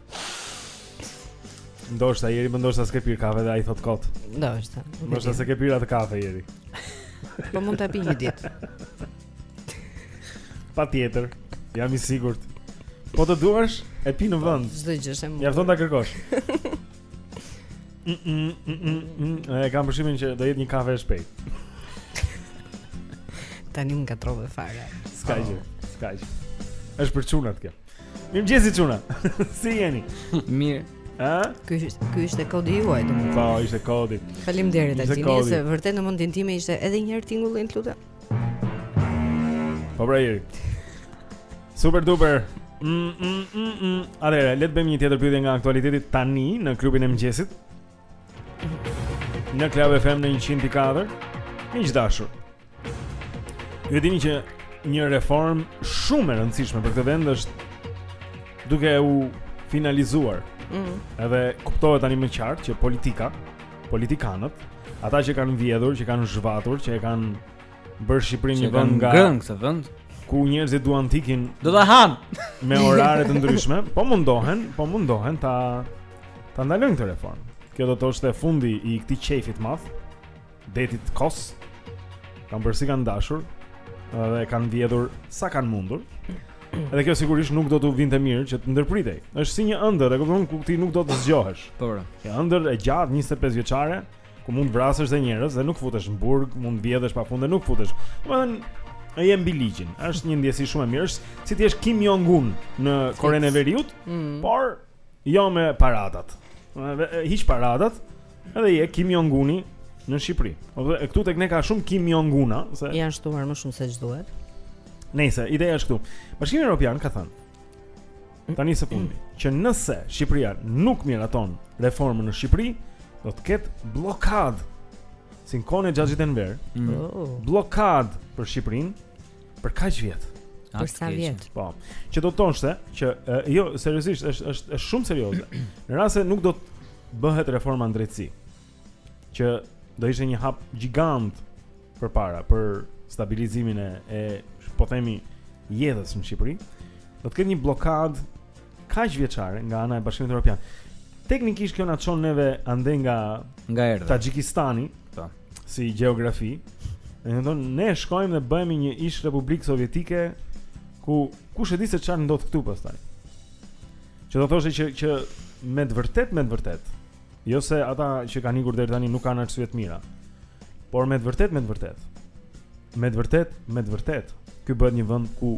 Ndoshta Jeri më ndoshta s'ke pirë kafe dhe ai thot kot. Ndoshta. Ndoshta s'ke pirë atë kafe Jeri. Po mund ta pi një ditë. Patjetër. Jam i sigurt. Po të duash, e pi në po, vend. Çdo gjë është e mundur. Mjafton ta kërkosh. Mm, mm, mm, mm, e kam parashikimin që do jetë një kafe e shpejt Tani më ka trove fare S'ka oh. gjë, s'ka gjë është për çunat kjo Mirëmëngjesi çuna Si jeni Mirë A? Ky ishte ky ishte kodi juaj do. Po, ishte kodi. Faleminderit Altini se vërtet në mendin tim ishte edhe një herë tingullin lutem. Po pra Jeri. Super duper. Mm, mm, mm, mm. Atëherë, le të bëjmë një tjetër pyetje nga aktualiteti tani në klubin e mëngjesit. Në Club FM në 104 Miq të dashur Ju e dini që një reformë shumë e rëndësishme për këtë vend është duke u finalizuar mm -hmm. Edhe kuptohet tani më qartë që politika, politikanët Ata që kanë vjedhur, që kanë zhvatur, që e kanë bërë Shqipërin një vend nga Që kanë ngrënë këtë vend Ku njerëzit duan të ikin Do ta hanë Me orare të ndryshme Po mundohen, po mundohen ta Ta ndalojnë këtë reformë. Kjo do të thoshte fundi i këtij qejfit të madh. Detit kos. Kanë bërë si kanë dashur dhe e kanë vjedhur sa kanë mundur. Dhe kjo sigurisht nuk do t'u vinte mirë që të ndërpritej. Është si një ëndër, e kupton, ku ti nuk do të zgjohesh. Po. Një ëndër e gjatë 25 vjeçare, ku mund të vrasësh dhe njerëz dhe nuk futesh në burg, mund të vjedhësh pa fund dhe nuk futesh. Domethënë, je mbi ligjin. Është një ndjesi shumë e mirë, si të jesh Kim Jong Un në Korenë e Veriut, mm. por Jo me paradat. Hiq paradat. Edhe je Kim Jong Uni në Shqipëri. Po këtu tek ne ka shumë Kim Jong Una, se janë shtuar më shumë se ç'duhet. Nejse ideja është këtu. Bashkimi Evropian ka thënë tani së fundi që nëse Shqipëria nuk miraton reformën në Shqipëri, do të ketë bllokadë. Si në kohën e xhaxhit Enver. Mm. Oh. Bllokadë për Shqipërinë. Për kaq vjet. Për sa vjet? Po. Që do të thoshte që e, jo, seriozisht është është është shumë serioze. Në rast se nuk do të bëhet reforma në drejtësi, që do ishte një hap gjigant përpara për stabilizimin e e po themi jetës në Shqipëri, do të ketë një bllokadë kaq vjeçare nga ana e Bashkimit Evropian. Teknikisht kjo na çon neve andej nga nga erdhëm. Taxhikistani, po. Si gjeografi. Ne shkojmë dhe bëhemi një ish republikë sovjetike ku kush e di se çfarë ndodh këtu pastaj. Që do thotë që që me të vërtetë me të vërtetë. Jo se ata që kanë ikur deri tani nuk kanë arsye të mira. Por me të vërtetë me të vërtetë. Me të vërtetë me të vërtetë. Ky bëhet një vend ku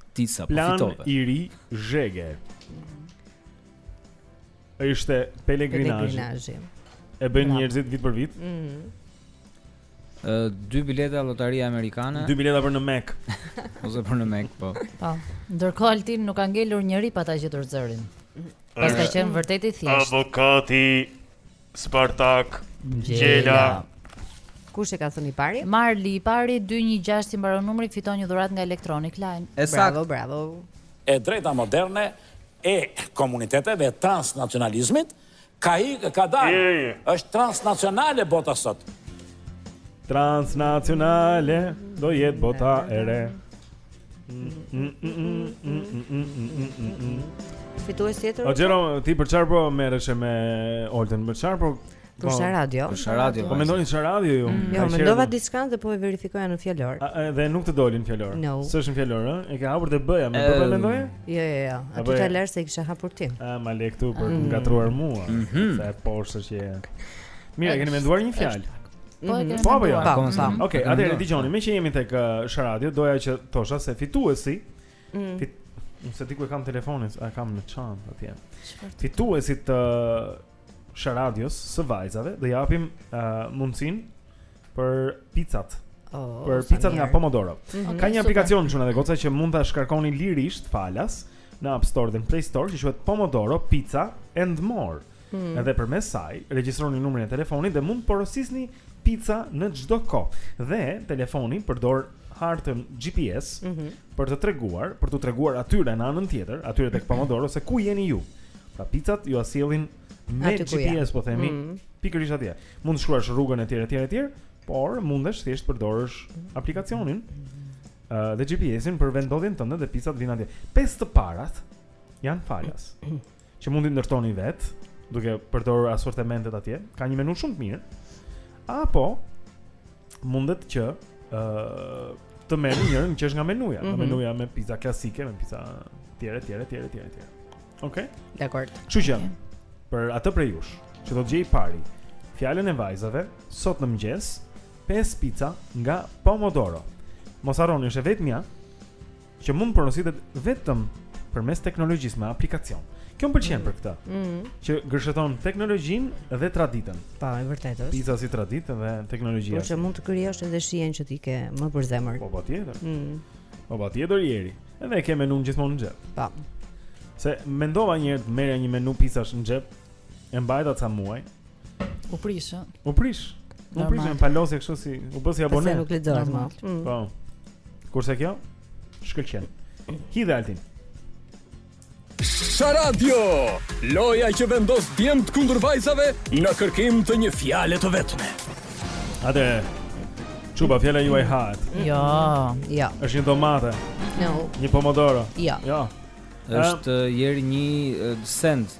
Ti sapo fitove. Plan i ri zhege. Ai ishte pelegrinazh. E bëjnë njerëzit vit për vit. Ëh. Mm. Dy bileta lotaria amerikane. Dy bileta për në Mekë. Ose për në Mekë, po. Po. Ndërkohë Altin nuk ka ngelur njeri pa ta gjetur zërin. Paska qenë vërtet i thjeshtë. Avokati Spartak Ngjela. Kush e ka thënë i pari? Marli i pari 216 i mbaron numri fiton një dhuratë nga Electronic Line. Bravo, bravo. E drejta moderne e komuniteteve e transnacionalizmit ka ikë, ka dalë. Është transnacionale bota sot. Transnacionale do jetë bota e re. Fitues tjetër. O Xhero, ti për çfarë po merresh me Olden? Për çfarë po Për po, Sharadio? Për Sharadio? Po mendoni Sharadio ju? Mm. Jo, mendova diçka dhe po e verifikoja në fjalor. Dhe nuk të doli në fjalor. No. S'është në fjalor, ë? E ke hapur të bëja, më po mendoj? Jo, jo, jo. Aty ta lashë, s'e kisha hapur ti? Ah, ma le këtu për të mm. ngatërruar mua. Mhm. Sa e poshtër që je. Mirë, keni menduar një fjalë. Po e kemi. Po apo jo? Po, po. po. Okej, atëherë dëgjoni, meqë jemi tek uh, Sharadio, doja të thosha se fituesi mm. fit, Nuk e di ku e kam telefonin, e kam në çantë atje. Fituesit të Sharadios së vajzave do i japim uh, mundësinë për picat. Oh, për picat nga Pomodoro. Mm -hmm. Ka një aplikacion çuna dhe goca që mund ta shkarkoni lirisht falas në App Store dhe në Play Store që quhet Pomodoro Pizza and More. Hmm. Edhe përmes saj regjistroni numrin e telefonit dhe mund të porosisni pica në çdo kohë. Dhe telefoni përdor hartën GPS mm -hmm. për të treguar, për të treguar atyre në anën tjetër, atyre tek Pomodoro se ku jeni ju. Pra picat jua sjellin me GPS po themi, mm -hmm. pikërisht atje. Mund të shkruash rrugën e tjera tjera tjera, por mundesh thjesht të përdorësh aplikacionin. Mm -hmm uh, dhe GPS-in për vendodhjen tënde dhe picat vijnë atje. Pesë të parat janë falas. që mund t'i ndërtoni vetë, duke përdorur asortimentet atje, ka një menu shumë të mirë. Apo mundet që ë uh, të merrni njërën që është nga menuja, mm -hmm. menuja me pica klasike, me pica tjera, tjera, tjera, tjera, tjera. Okej? Okay? Dakord. Kështu që, okay. për atë prej jush, që do të gjejë i pari, fjalën e vajzave, sot në mëngjes, 5 pica nga Pomodoro. Mos harroni, është e vetmja, që mund të porositet vetëm përmes teknologjisë me aplikacion. Kjo më pëlqen mm. për këtë. Ëh. Mm. Që gërsheton teknologjinë dhe traditën. Po, e vërtetë është. Pizza si traditë dhe teknologjia. Por që mund të krijosh edhe shijen që ti ke më për zemër. Po patjetër. Ëh. Mm. Po patjetër Jeri. Edhe e ke menun gjithmonë në xhep. Po. Se mendova një herë të merrja një menu pizzash në xhep, e mbajta ca muaj, U prish, ë? U prish. U prish me palosje kështu si u bësi abonë. Nuk lexohet më. Mm. Po. Kurse kjo shkëlqen. Hidhe altin. Sharadio, loja që vendos djemt kundër vajzave në kërkim të një fjale të vetme. Hajde, çuna fjala juaj hahet. Jo, jo. është një domate. No. Një pomodoro. Jo. Jo. është uh, Jeri një uh, send.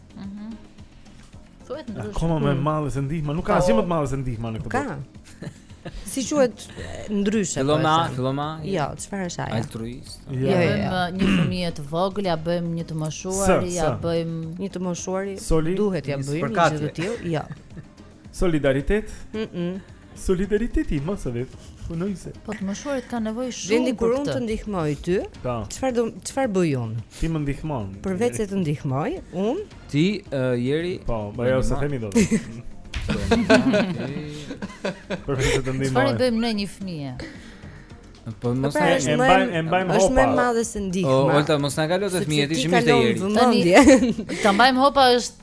Mhm. Mm Thuhet ndryshe. Akoma më e madhe se ndihma, nuk ka asgjë më të madhe se ndihma në këtë botë. Ka. Si quhet ndryshe? Fillon po me, fillon me. Jo, çfarë është ajo? Altruist. Jo, jo, jo. Bëjmë uh, një fëmijë të vogël, ia bëjmë një të moshuar, ia bëjmë një të moshuar. Duhet t'ia bëjmë një gjë të tillë? Jo. Solidaritet? Mhm. Solidariteti i masave punonjëse. Po të moshuarit kanë nevojë shumë. Vendi kur unë të ndihmoj ty, po. çfarë do çfarë bëj unë? Ti më ndihmon. Përveç se të ndihmoj, unë ti uh, Jeri po, më ajo s'e themi dot. Përveç se të ndihmoj. Çfarë bëjmë ne një fëmijë? Po mos pra, na e mbajmë e mbajmë hopa. Është më e madhe se ndihma. O, Olta mos na kalo te fëmijët, ishim ishte Jeri. Tani ta mbajmë hopa është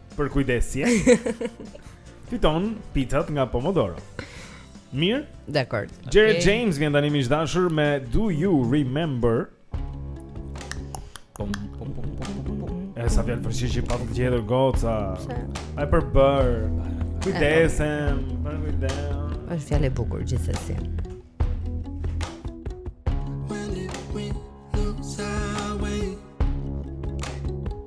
përkujdesje fiton pizzat nga Pomodoro. Mirë? Dakor. Jared okay. James vjen tani miq të dashur me Do You Remember? Pom pom pom pom pom pom. E sa fjalë fshij pa të gjetur goca. Ai për bër. Kujdesem, përkujdesem. Është fjalë e bukur gjithsesi.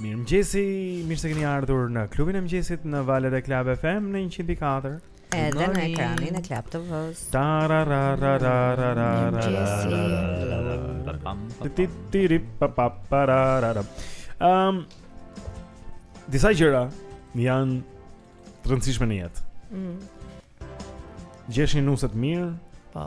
Mirëmëngjesi, mirë se keni ardhur në klubin e mëngjesit në valët e Club FM në 104. Edhe në ekranin e Club TV-s. Ehm Disa gjëra janë të rëndësishme në jetë. Mhm. Gjesh një nuse të mirë. Po.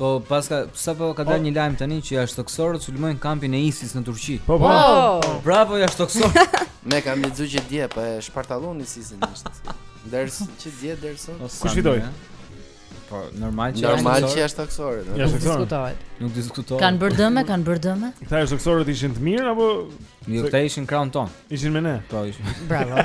Po paska sapo ka dalë po. një lajm tani që jashtëtokësorët sulmojnë kampin e ISIS në Turqi. Po po. po. Bravo jashtëtokësor. Ne kam lexuar që dje, po e shpartallon ISIS-in është. Ders që dje derson. Kush fitoi? Po normal që normal që jashtëtokësorët. Jashtëtokësorët. Nuk diskutohet. Kanë bërë dëme, kanë bërë dëme. Këta jashtëtokësorët ishin të mirë apo jo, këta ishin krahun tonë. Ishin me ne. Po ishin. Bravo.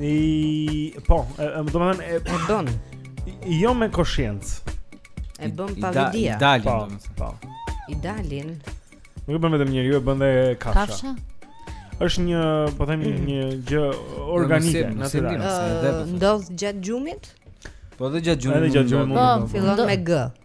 I po, më do të thënë e po don. Jo me koshiencë. E bën pa vetëdije. I dalin, po, domethënë. Po. I dalin. Nuk e bën vetëm njeriu, e bën dhe kafsha. Kafsha? Është një, po themi mm. një gjë organike, natyrale. Ndodh gjatë gjumit? Po dhe gjatë gjumit. Edhe gjatë gjumit. Po, fillon me G.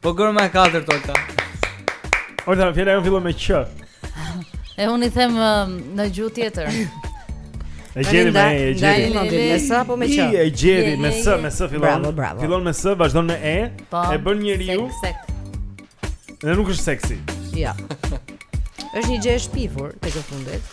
Po germa e katërt Olta. Olta, fjala jonë fillon me q. E unë i them në gjuhë tjetër. E gjeti me e, e gjeti. Nga i me së apo me që? I e gjeti me së, me së fillon. Bravo, bravo. Fillon me së, vazhdon me e. Po, e bën njeriu. Sek, sek. Dhe nuk është seksi. Ja. është një gjë e shpifur, tek e fundit.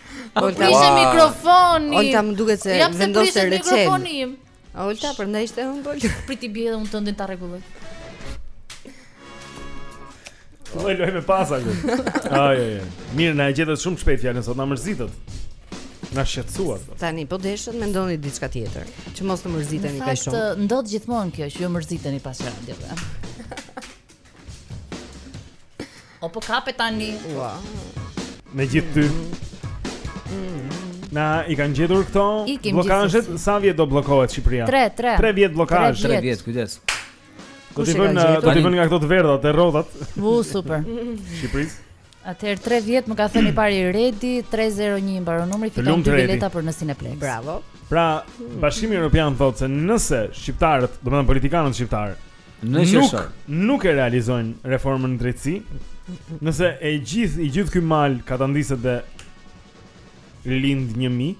Po prishë mikrofonin. Olta më duket se vendose reçel. Olta, prandaj ishte humbur. Prit t'i bie edhe unë tëndit ta rregulloj. Po e lojmë pas aty. Ai ai. Mirë, na e gjetët shumë shpejt fjalën sot, na mërzitët. Na shqetësuat. Po. Tani po deshët mendoni diçka tjetër, që mos të mërziteni kaq shumë. Në fakt ndodh gjithmonë kjo që ju mërziteni pas radios. O po kape tani. Ua. Me gjithë ty. Na i kanë gjetur këto blokazhet sa vjet do bllokohet Shqipëria? 3 3. 3 vjet blokazh. 3 vjet, kujdes. Do t'i vënë do t'i vënë nga këto të verdha, te rrotat. U super. Shqipërisë. Atëherë 3 vjet më ka thënë i pari Redi 301 i mbaron numri fiton dy bileta për në Cineplex. Bravo. Pra, Bashkimi Evropian thotë se nëse shqiptarët, domethënë politikanët shqiptarë, në nuk nuk e realizojnë reformën në drejtësi, nëse e gjithë i gjithë ky mal katandiset dhe lind një mi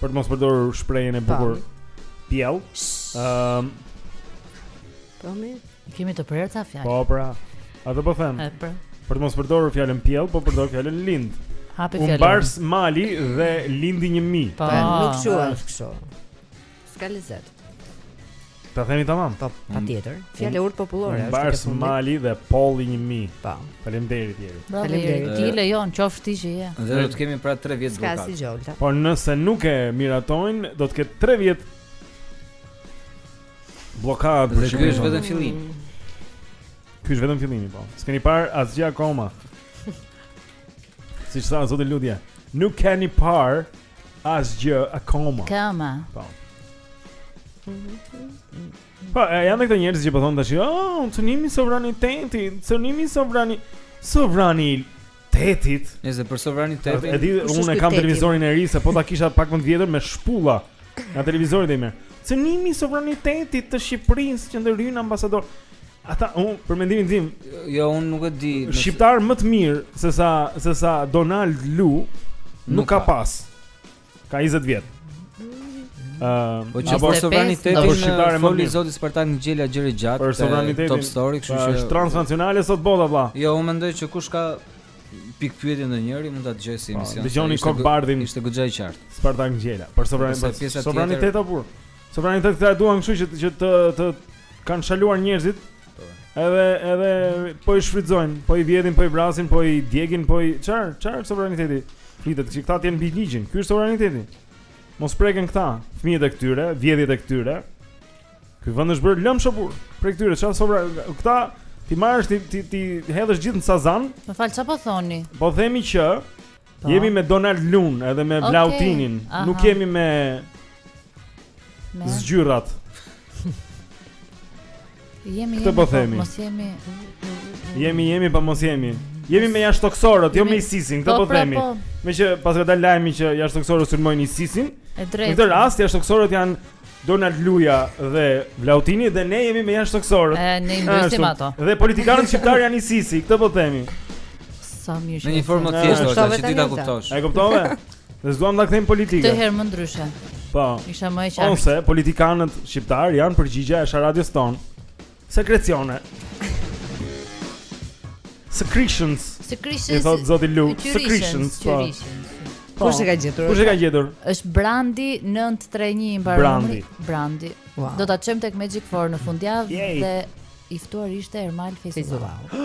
për të mos përdorur shprehjen e bukur pjell. Ëm. Um, Hë mi të prerë ca fjalë. Po pra. A do po them? Pra. Për të mos përdorur fjalën pjell, po përdor fjalën lind. Hapi fjalën. U mbars mali dhe lindi një mi. Po, pra, nuk quhet kështu. S'ka lezet. Ta themi tamam. Po, patjetër. Mm. Fjalë e urtë popullore është. U mbars mali dhe polli një mi. Po. Faleminderit Eri. Faleminderit. Ti lejon qofsh ti që je. Dhe do të kemi pra 3 vjet bllokadë. S'ka asgjë Olta. Por nëse nuk e miratojnë, do të ketë 3 vjet Bllokadë për Shqipërinë. Ky është vetëm fillimi. Ky është vetëm fillimi, po. S'keni parë asgjë akoma. Siç tha zoti Lutja, nuk keni parë asgjë akoma. Akoma. Po. Po, janë këto njerëz që po thonë tash, "Oh, cënimi i sovranitetit, cënimi i sovrani, sovrani tetit. Nëse për sovranitetin. Edi, unë e kam televizorin e ri se po ta kisha pak më të vjetër me shpulla. Televizorin dhe e merr Cënimi i sovranitetit të Shqipërisë që ndërhyjnë ambasador. Ata unë për mendimin tim, jo unë nuk e di. Shqiptar më të mirë se sa se sa Donald Lu nuk, nuk ka pas. Ka 20 vjet. Ëm, po për sovranitetin shqiptar më foli zoti Spartak Ngjela gjerë e gjatë. Për sovranitetin. Top story, kështu pra, që është transnacionale sot bota vlla. Jo, unë mendoj që kush ka pikëpyetje ndonjëri mund ta dëgjojë si po, emision. Dëgjoni Kokëbardhin. Ishte goxha i qartë. Spartak Ngjela, për sovranitetin. Sovranitet o burr. Sovranitet këta e duan kështu që që të të kanë shaluar njerëzit. Po. Edhe edhe po i shfrytëzojnë, po i vjedhin, po i vrasin, po i djegin, po i çar, çar sovraniteti. Flitet që këta të jenë mbi ligjin. Ky është sovraniteti. Mos preken këta, fëmijët e këtyre, vjedhjet e këtyre. Ky vend është bërë lëmsh o burr. Prej këtyre çfarë sovra këta t'i marrësh t'i t'i t'i hedhësh gjithë në Sazan. Më fal çfarë po thoni? Po themi që Po. Jemi me Donald Lun edhe me okay. Vlautinin. Aha. Nuk jemi me me zgjyrrat. jemi jemi po, po mos jemi. Jemi jemi po po mos jemi. Jemi me jashtëtokësorët, jo me ISIS-in, këtë po, po pra, themi. Po. Meqë paska dalë lajmi që jashtëtokësorët sulmojnë ISIS-in. Në këtë rast jashtëtokësorët janë Donald Luja dhe Vlautini dhe ne jemi me jashtëtokësorët. E ne investim ato. Dhe politikanët shqiptarë janë ISIS-i, këtë po themi. Sa mirë. Në një formë tjetër, që ti ta kuptosh. E kuptove? Ne s'duam ta kthejmë politikën. Këtë herë më ndryshe. Po. Isha më e qartë. Ose politikanët shqiptar janë përgjigja e sharadës sonë. Sekrecione. Secretions. Secretions. I thot zoti Lu. Secretions. Po. Po. Kush e ka gjetur? Kush e ka gjetur? Ësht Brandi 931 i mbaron. Brandi. Brandi. Wow. Do ta çojmë tek Magic 4 në fundjavë dhe i ftuar ishte Ermal Fejzullahu.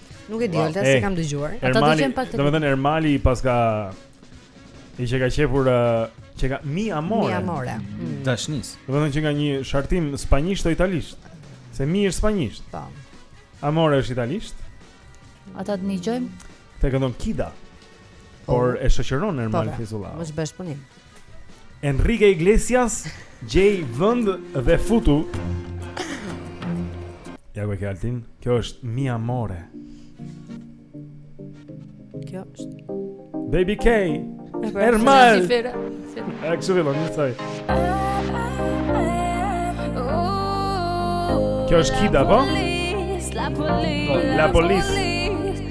Nuk e di, Alta, s'e kam dëgjuar. Hajt ta dëgjojmë pak të. Domethënë Ermali paska i ka qepur që ka mi amore. Mi amore. Mm. Dashnis. Domethënë që ka një shartim spanjisht ose italisht. Se mi është spanjisht. Po. Amore është italisht. Hajt ta dëgjojmë. E këndon Kida. Po. Por e shoqëron Ermali po, po. Fejzullahu. Mos bësh punim. Enrique Iglesias gjej vend dhe futu. Ja ku e ke Altin? Kjo është Mi Amore. Kjo është Baby K. Ermal. Actually, let me say. Kjo është Kida, po? La police. La police.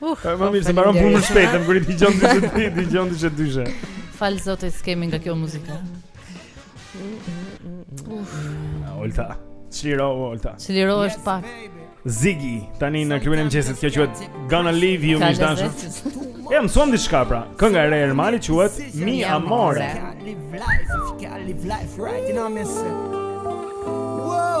Uf, më mirë se mbaron punën shpejt, më bëri dëgjon ti ti dëgjon ti çdyshe. Fal zotit s'kemi nga kjo muzikë. Uf. Olta. Çliro Olta. Çliro veshët pak. Ziggy, tani në klubin e mëngjesit kjo quhet Gonna Leave You Miss Dance. E mësuam diçka pra. Kënga e re e Ermalit quhet Mi Amore. Live life, if you live life right, you know what I mean? Whoa.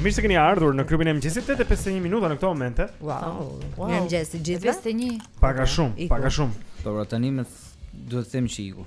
Mirë se keni ardhur në klubin e mëngjesit 8:51 minuta në këto momente. Wow. wow. Mirëmëngjes të gjithëve. 51. Pak a shumë, pak a shumë. Po pra tani më duhet të them që iku.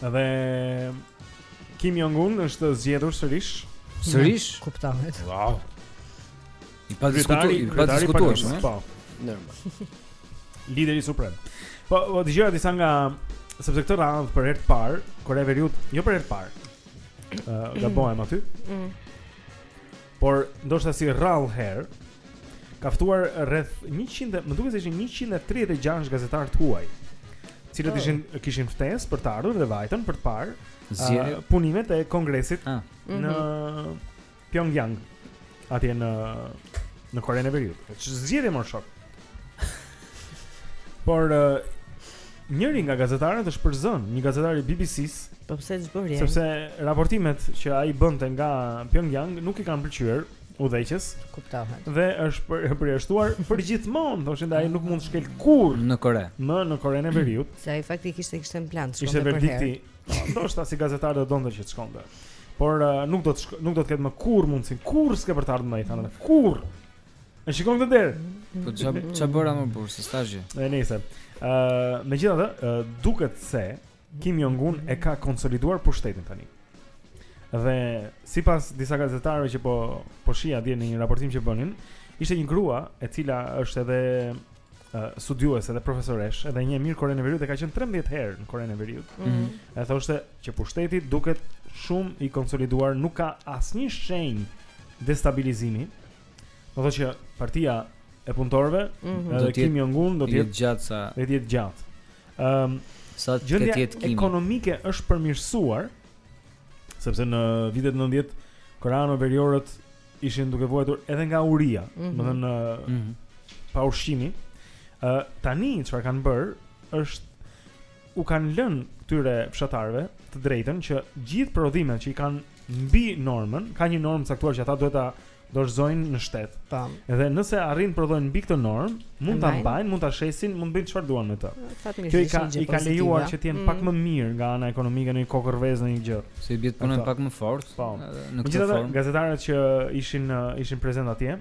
Dhe Kim Jong Un është zgjedhur sërish. Sërish? Kuptohet. Wow. I padiskutuar, i padiskutuar, eh? po. Normal. Lideri suprem. Po, po dëgjoja disa nga sepse këtë radhë për herë të parë, Korea e Veriut, jo për herë të parë. Ëh, uh, gabohem aty. Mm. Por ndoshta si rrallë herë ka ftuar rreth 100, më duket se ishin 136 gazetarë të huaj, të cilët oh. ishin kishin ftesë për të ardhur dhe vajtën për të parë uh, punimet e kongresit ah. në mm -hmm. Pyongyang, atje në në Korenë e Veriut. Ç'zgjidhje mor shok? Por uh, njëri nga gazetarët është përzënë, një gazetar i BBC-s. Po pse ç'bëri? Sepse raportimet që ai bënte nga Pyongyang nuk i kanë pëlqyer udhëheqjes. Kuptohet. Dhe është për, përjashtuar përgjithmonë, thoshin ai nuk mund të shkel kurrë në Kore. Më në Korenë e Veriut. Se ai faktikisht e kishte në plan të shkonte përherë. Po, ndoshta si gazetar do donte që të shkonte. Por uh, nuk do të nuk do të ketë më kurrë mundsi kurrë s'ke për të ardhur më i thanë. Kurrë. E shikon këtë derë? Po ça ça bëra mo burrë, s'ka gjë. E nejse. Ë, uh, megjithatë, uh, duket se Kim Jong Un e ka konsoliduar pushtetin tani. Dhe sipas disa gazetarëve që po po shija dje në një raportim që bënin, ishte një grua e cila është edhe uh, studiuese dhe profesoreshë, edhe e njeh mirë Korenë e Veriut e ka qenë 13 herë në Korenë e Veriut. Mm -hmm. E thoshte që pushteti duket shumë i konsoliduar, nuk ka asnjë shenjë destabilizimi. Domethënë që partia e punëtorëve, mm -hmm. edhe Kim Jong Un do të jetë gjatë sa do të jetë gjatë. Ëm um, sa të ketë jetë Kim. Gjendja ekonomike është përmirësuar sepse në vitet 90 koreanoveriorët ishin duke vuajtur edhe nga uria, mm -hmm. domethënë ë mm -hmm. pa ushqimi. Ë uh, tani çfarë kanë bërë është u kanë lënë këtyre fshatarëve të drejtën që gjithë prodhimet që i kanë mbi normën, ka një normë caktuar që ata duhet ta dorëzojnë në shtet. Tam. Dhe nëse arrijnë të prodhojnë mbi këtë normë, mund ta mbajnë, mund ta shesin, mund të bëjnë çfarë duan me të. Kjo i ka i ka lejuar që të jenë mm. pak më mirë nga ana ekonomike ndonjë kokërr vezë ndonjë gjë. Se i bie të punojnë pak më fort. Po. Në këtë formë. Gazetarët që ishin ishin prezent atje,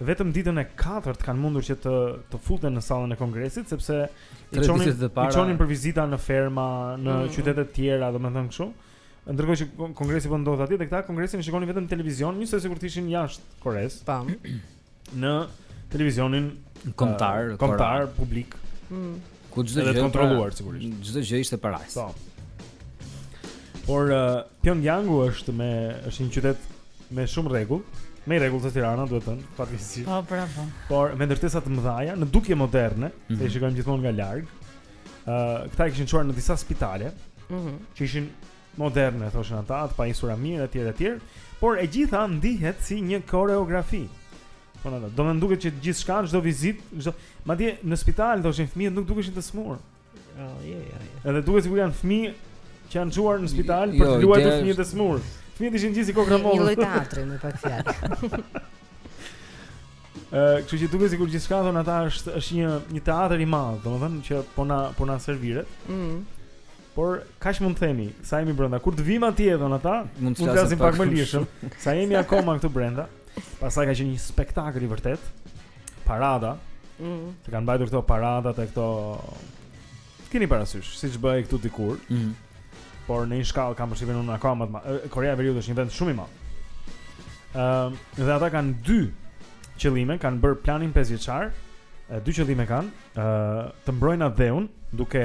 Vetëm ditën e katërt kanë mundur që të të futen në sallën e kongresit sepse i çonin i çonin për vizita në ferma, në mm. qytete të tjera, domethënë kështu. Ndërkohë që kongresi po ndodhte atje, dhe këta kongresin e shikonin vetëm në televizion, njësoj sikur të ishin jashtë Koresë. Tam. Në televizionin kombëtar, uh, kombëtar publik. Mm. Ku çdo gjë është kontrolluar sigurisht. Çdo gjë ishte para. Po. Por uh, Pyongyangu është me është një qytet me shumë rregull, me rregull se Tirana duhet thënë, fatkeqësisht. Po, bravo. Por me ndërtesa të mëdha, në dukje moderne, mm -hmm. se mhm. i shikojmë gjithmonë nga larg. Ë, uh, këta i kishin çuar në disa spitale. Mhm. Mm që ishin moderne, thoshin ata, të pajisura mirë etj etj. Por e gjitha ndihet si një koreografi. Po na, domethënë duket që gjithçka çdo vizitë, çdo madje në spital thoshin fëmijët nuk dukeshin të sëmurë. Jo, jo, jo. Edhe duket sikur janë fëmijë që janë çuar në spital për jo, të luajtur fëmijët e sëmurë. Fëmijët ishin gjithë si kokrra molle. Një lloj teatri me pak fjalë. Ë, kështu që duket sikur gjithçka thonë ata është është një një teatër i madh, domethënë që po na po na serviret. Mhm. Por kaq mund të themi, sa jemi brenda. Kur të vijmë atje thonë ata, mund të flasim pak më lirshëm. Sa jemi akoma këtu brenda. Pastaj ka qenë një spektakël i vërtetë. Parada. Mm. Të kanë mbajtur këto paradat e këto Keni parasysh, siç bëhej këtu dikur mm -hmm. Por në një shkallë kam përshtypjen unë akoma më Korea e Veriut është një vend shumë i madh um, Dhe ata kanë dy qëllime Kanë bërë planin 5 vjeçar Dy qëllime kanë uh, Të mbrojnë atdheun Duke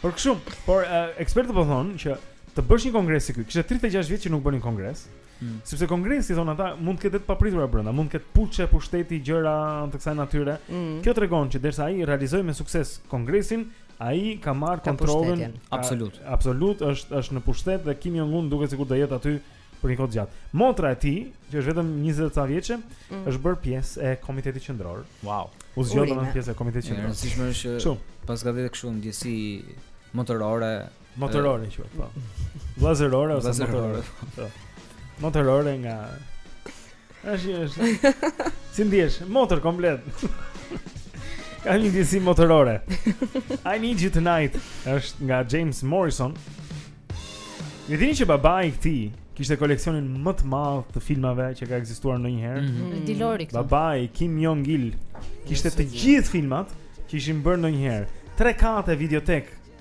Por kështu, por uh, ekspertët po thonë që të bësh një kongres si ky, kishte 36 vjet që nuk bënin kongres. Mm. Sepse kongresi thonë ata mund të ketë të papritura brenda, mund të ketë puçe pushteti gjëra të kësaj natyre. Mm. Kjo tregon që derisa ai realizoi me sukses kongresin, ai ka marrë kontrollin absolut. Absolut është është në pushtet dhe Kim Jong Un duket sikur do jetë aty për një kohë të gjatë. Motra e tij, që është vetëm 20 e ca vjeçe, mm. është bërë pjesë e Komitetit Qendror. Wow. U zgjodh domethënë pjesë e Komitetit Qendror. Sigurisht që paska të kështu ndjesi motorore, motorore që po. Vëllazërore ose motorore. Po. Motorore nga Është, është. Si ndihesh? Motor komplet. Kam një ndjesi motorore. I need you tonight. Është nga James Morrison. Ju e dini që babai i këtij kishte koleksionin më të madh të filmave që ka ekzistuar ndonjëherë. Mm -hmm. Dilori këtu. Babai Kim Jong Il kishte të gjithë filmat që ishin bërë ndonjëherë. Tre kate videotekë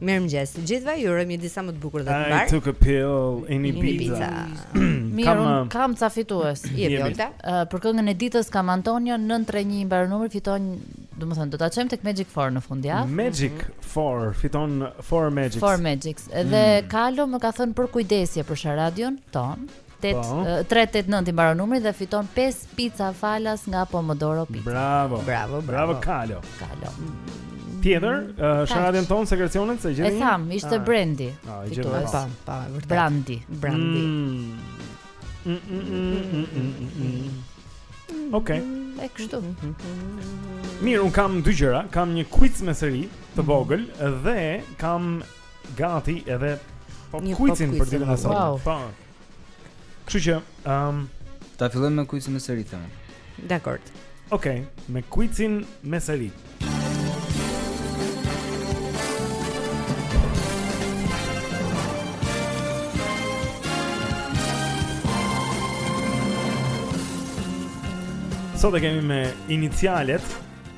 Mirëmëngjes të gjithëve, ju uroj një ditë sa më të bukur dhe të mbarë. I took a pill in Ibiza. Mirë, um, kam ca fitues. Jepi Olta. Uh, për këngën e ditës kam Antonio 931 i mbaron numri, fiton, domethënë do ta çojmë tek Magic 4 në fundjavë. Magic 4 fiton 4 Magics. 4 Magics. Edhe mm. Kalon me kaq nën përkujdesjen e Top Radios tonë. 389 i mbaron numri dhe fiton 5 pizza falas nga Pomodoro Pizza. Bravo. Bravo, bravo. Bravo Kalo. Kalo. Tjetër, uh, sharadën ton sekrecionin s'e gjeni. E tham, ishte ah. Brandy. Ah, e gjeni. Pa, pa, vërtet. Brandy, Brandy. Mm. Mm, mm, Okej. E kështu. Mirë, un kam dy gjëra, kam një quiz me seri të vogël dhe kam gati edhe pop kuicin për ditën e sotme. Po. Kështu që, ëm, um, ta fillojmë me kuicin me seri tani. Dakord. Okej, okay, me kuicin me seri. Sot e kemi me inicialet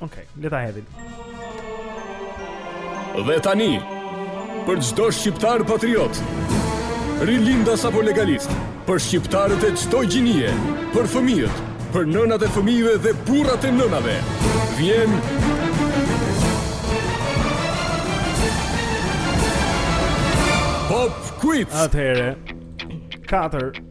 Okej, okay, le ta hedhim. Dhe tani, për çdo shqiptar patriot, rilindas apo legalist, për shqiptarët e çdo gjinie, për fëmijët, për nënat e fëmijëve dhe burrat e nënave, vjen Pop Quiz. Atëherë, 4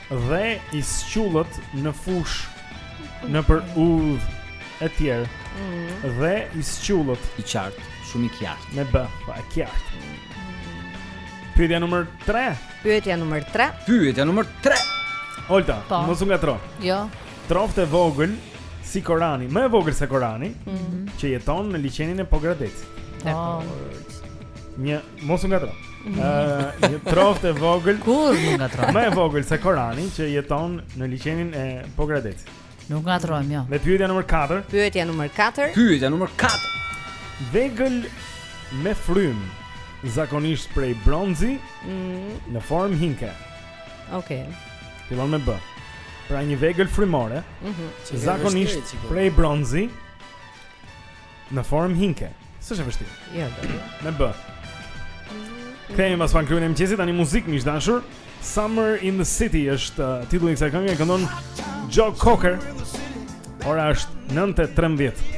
dhe i squllët në fushë nëpër udhë e tjerë mm -hmm. dhe i squllët i qartë, shumë i qartë me bë, po po, e qartë mm -hmm. pyetja numër 3 pyetja numër 3 pyetja numër 3 Olta, po. mos u ngatro jo troftë e vogël si korani më e vogël se korani mm -hmm. që jeton në liqenin e Pogradecit po. një Mos u ngatro. Ëh, një troftë e vogël. Kur nuk ngatro. Më e vogël se Korani që jeton në liqenin e Pogradecit. Nuk ngatrojmë, jo. Me pyetja numër 4. Pyetja numër 4. Pyetja numër 4. Vegël me frymë, zakonisht prej bronzi, mm. në formë hinke. Okej. Okay. Fillon me B. Pra një vegël frymore, mm -hmm. zakonisht prej bronzi, Në formë hinke. S'është e vështirë. Jo. Me b. Kthehemi pas pak kryenim qesit tani muzikë miq të dashur. Summer in the City është uh, titulli i kësaj kënge këndon Joe Cocker. Ora është 9:13.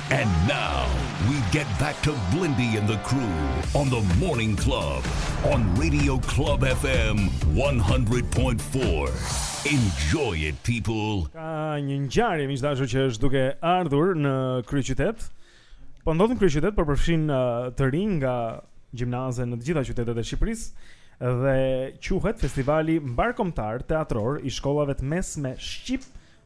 And now we get back to Blendi and the crew on the morning club on radio club FM 100.4 enjoy it people. Ka një ngjarje miq të dashur që është duke ardhur në kryeqytet. Po ndodh në kryeqytet, por përfshin uh, të rinj nga gjimnaze në të gjitha qytetet e Shqipërisë dhe quhet Festivali Mbarëkombëtar Teatror i shkollave të mesme shqip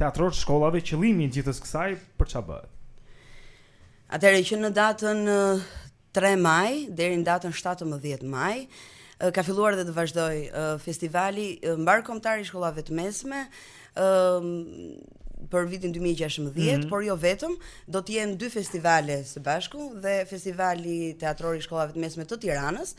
teatror të shkollave qëllimi i gjithës kësaj për ça bëhet? Atëherë që në datën 3 maj deri në datën 17 maj ka filluar dhe do vazhdojë festivali mbarëkombëtar i shkollave të mesme për vitin 2016, mm -hmm. por jo vetëm, do të jenë dy festivale së bashku dhe festivali teatror i shkollave të mesme të Tiranës,